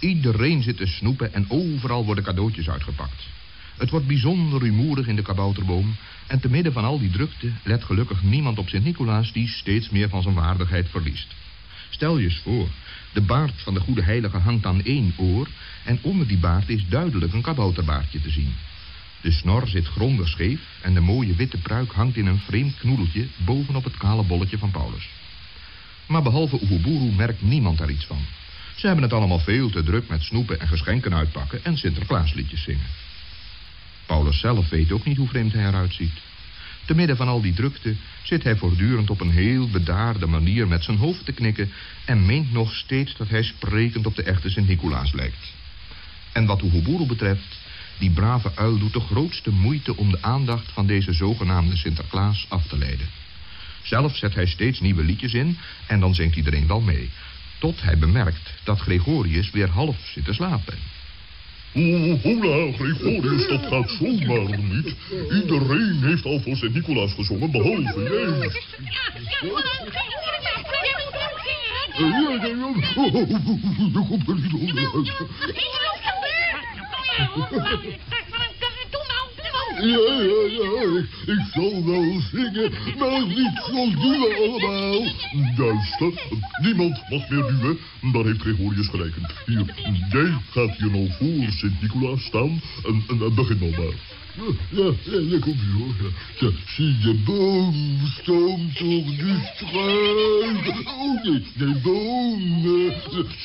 Iedereen zit te snoepen en overal worden cadeautjes uitgepakt. Het wordt bijzonder rumoerig in de kabouterboom... en te midden van al die drukte let gelukkig niemand op Sint-Nicolaas... die steeds meer van zijn waardigheid verliest. Stel je eens voor, de baard van de goede heilige hangt aan één oor... en onder die baard is duidelijk een kabouterbaardje te zien. De snor zit grondig scheef en de mooie witte pruik hangt in een vreemd knoedeltje... bovenop het kale bolletje van Paulus. Maar behalve Oeguburu merkt niemand daar iets van. Ze hebben het allemaal veel te druk met snoepen en geschenken uitpakken... en Sinterklaasliedjes zingen. Paulus zelf weet ook niet hoe vreemd hij eruit ziet. Te midden van al die drukte zit hij voortdurend op een heel bedaarde manier met zijn hoofd te knikken... en meent nog steeds dat hij sprekend op de echte Sint-Nicolaas lijkt. En wat Oeguburu betreft, die brave uil doet de grootste moeite... om de aandacht van deze zogenaamde Sinterklaas af te leiden. Zelf zet hij steeds nieuwe liedjes in en dan zingt iedereen wel mee. Tot hij bemerkt dat Gregorius weer half zit te slapen. Oh, hola, Gregorius, dat gaat zomaar niet. Iedereen heeft al voor Sint-Nicolaas gezongen, behalve jij. Ja, ja, ja. Ja, ja, ja. Oh, oh, oh, oh, daar komt er niet onderuit. Ja, ja, ja, ik, zal wel zingen, maar niet zoals jullie allemaal. Duister, niemand mag meer duwen, daar heeft Gregorius gelijk. Hier, jij gaat hier nou voor Sint-Nicolaas staan en, en, en begin nou maar. Ja, ja, ja, kom hier hoor. Ja, zie je boom, stoomt door de struik. Oh nee, nee, boom, uh,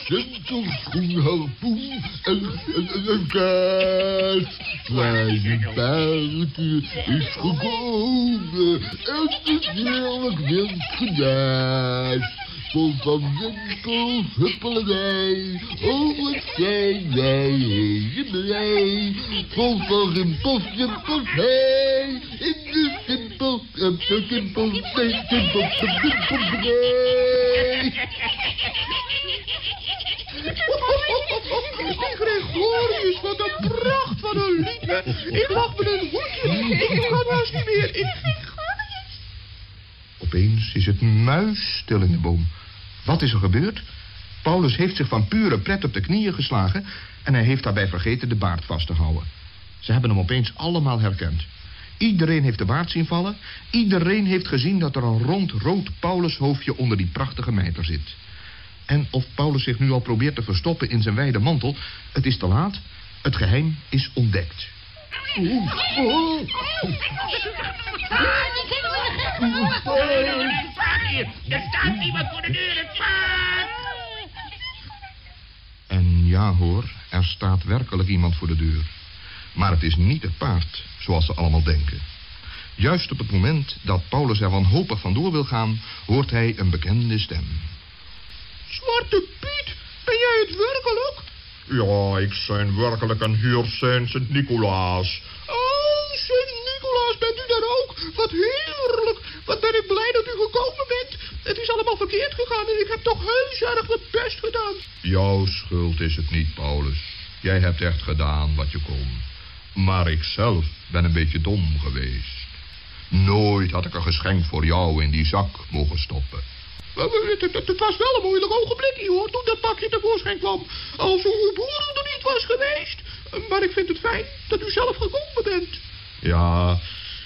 centelschoen, harpoen en, en, en een kaas. Kleine paard is gekomen en het heerlijk gedaan. Vol van winkels, huppelij, oh wat zijn wij heel blij. Vol van rimpels, rimpels, hey, in de simpel, op de simpel, nee, simpel, de simpel, Gregorius, wat een pracht van een lied Ik lag met een hoedje. Ik kan haast niet meer. Ik... Opeens is het muisstil in de boom. Wat is er gebeurd? Paulus heeft zich van pure pret op de knieën geslagen... en hij heeft daarbij vergeten de baard vast te houden. Ze hebben hem opeens allemaal herkend. Iedereen heeft de baard zien vallen. Iedereen heeft gezien dat er een rond rood Paulushoofdje onder die prachtige mijter zit. En of Paulus zich nu al probeert te verstoppen in zijn wijde mantel... het is te laat. Het geheim is ontdekt. Er staat iemand voor de! En ja hoor, er staat werkelijk iemand voor de deur. Maar het is niet het paard, zoals ze allemaal denken. Juist op het moment dat Paulus er wanhopig vandoor wil gaan... hoort hij een bekende stem. Zwarte Piet, ben jij het werkelijk? Ja, ik zijn werkelijk een huur zijn Sint-Nicolaas. Oh, Sint-Nicolaas, bent u daar ook? Wat heerlijk. Wat ben ik blij dat u gekomen bent. Het is allemaal verkeerd gegaan en ik heb toch heus erg mijn best gedaan. Jouw schuld is het niet, Paulus. Jij hebt echt gedaan wat je kon. Maar ik zelf ben een beetje dom geweest. Nooit had ik een geschenk voor jou in die zak mogen stoppen. Maar, maar, Het, was wel een moeilijk ogenblikje hoor, toen dat pakje tevoorschijn kwam. Als uw broer er niet was geweest. Maar ik vind het fijn dat u zelf gekomen bent. Ja,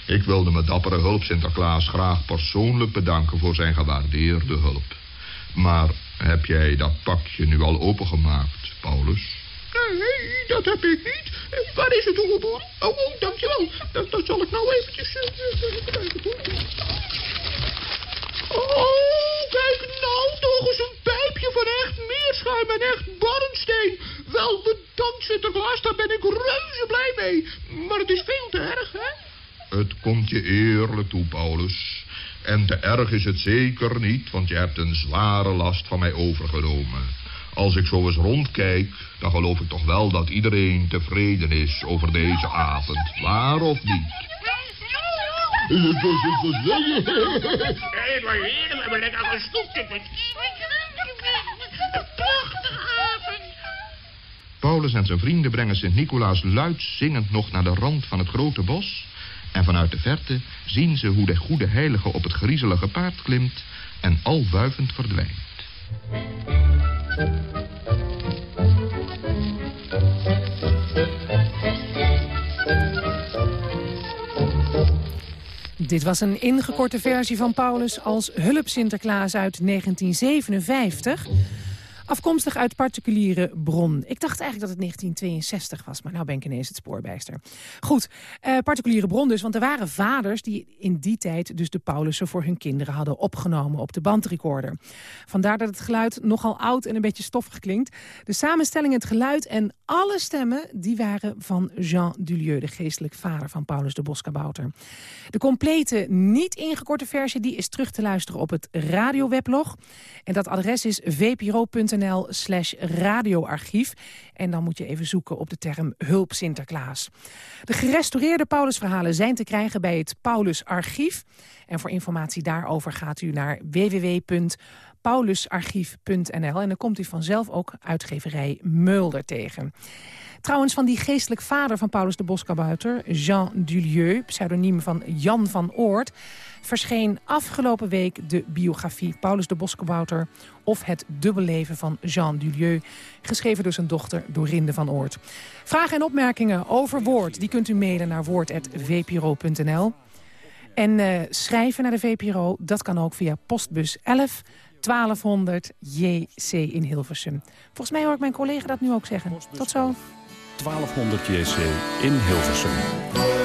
ik wilde mijn dappere hulp Sinterklaas graag persoonlijk bedanken voor zijn gewaardeerde hulp. Maar heb jij dat pakje nu al opengemaakt, Paulus? Nee, dat heb ik niet. Eh, Waar is het, uw broer? Oh, oh, dankjewel. Dat, dat zal ik nou eventjes... eh, hoor. Oh, kijk nou toch eens een pijpje van echt meerschuim en echt barnsteen. Wel bedankt Sinterklaas, daar ben ik reuze blij mee. Maar het is veel te erg, hè? Het komt je eerlijk toe, Paulus. En te erg is het zeker niet, want je hebt een zware last van mij overgenomen. Als ik zo eens rondkijk, dan geloof ik toch wel dat iedereen tevreden is over deze avond. Waar of niet? Lekker. Paulus en zijn vrienden brengen Sint-Nicolaas luid zingend nog naar de rand van het grote bos. En vanuit de verte zien ze hoe de goede heilige op het griezelige paard klimt en al wuivend verdwijnt. Dit was een ingekorte versie van Paulus als hulp Sinterklaas uit 1957. Afkomstig uit particuliere bron. Ik dacht eigenlijk dat het 1962 was, maar nou ben ik ineens het spoorbijster. Goed, eh, particuliere bron dus, want er waren vaders die in die tijd dus de Paulussen voor hun kinderen hadden opgenomen op de bandrecorder. Vandaar dat het geluid nogal oud en een beetje stoffig klinkt. De samenstelling, het geluid en alle stemmen, die waren van Jean Dulieu, de geestelijk vader van Paulus de Boskabouter. De complete, niet ingekorte versie die is terug te luisteren op het radioweblog. En dat adres is vpro.nl radioarchief. En dan moet je even zoeken op de term Hulp Sinterklaas. De gerestaureerde Paulusverhalen zijn te krijgen bij het Paulusarchief. En voor informatie daarover gaat u naar www.paulusarchief.nl. En dan komt u vanzelf ook uitgeverij Mulder tegen. Trouwens, van die geestelijk vader van Paulus de Boskabouter, Jean Dulieu, pseudoniem van Jan van Oort, verscheen afgelopen week de biografie Paulus de Boskabouter of het dubbelleven van Jean Dulieu, geschreven door zijn dochter Dorinde van Oort. Vragen en opmerkingen over Woord, die kunt u mailen naar woord.vpro.nl. En eh, schrijven naar de VPRO, dat kan ook via postbus 11 1200 JC in Hilversum. Volgens mij hoor ik mijn collega dat nu ook zeggen. Tot zo. 1200 JC in Hilversum.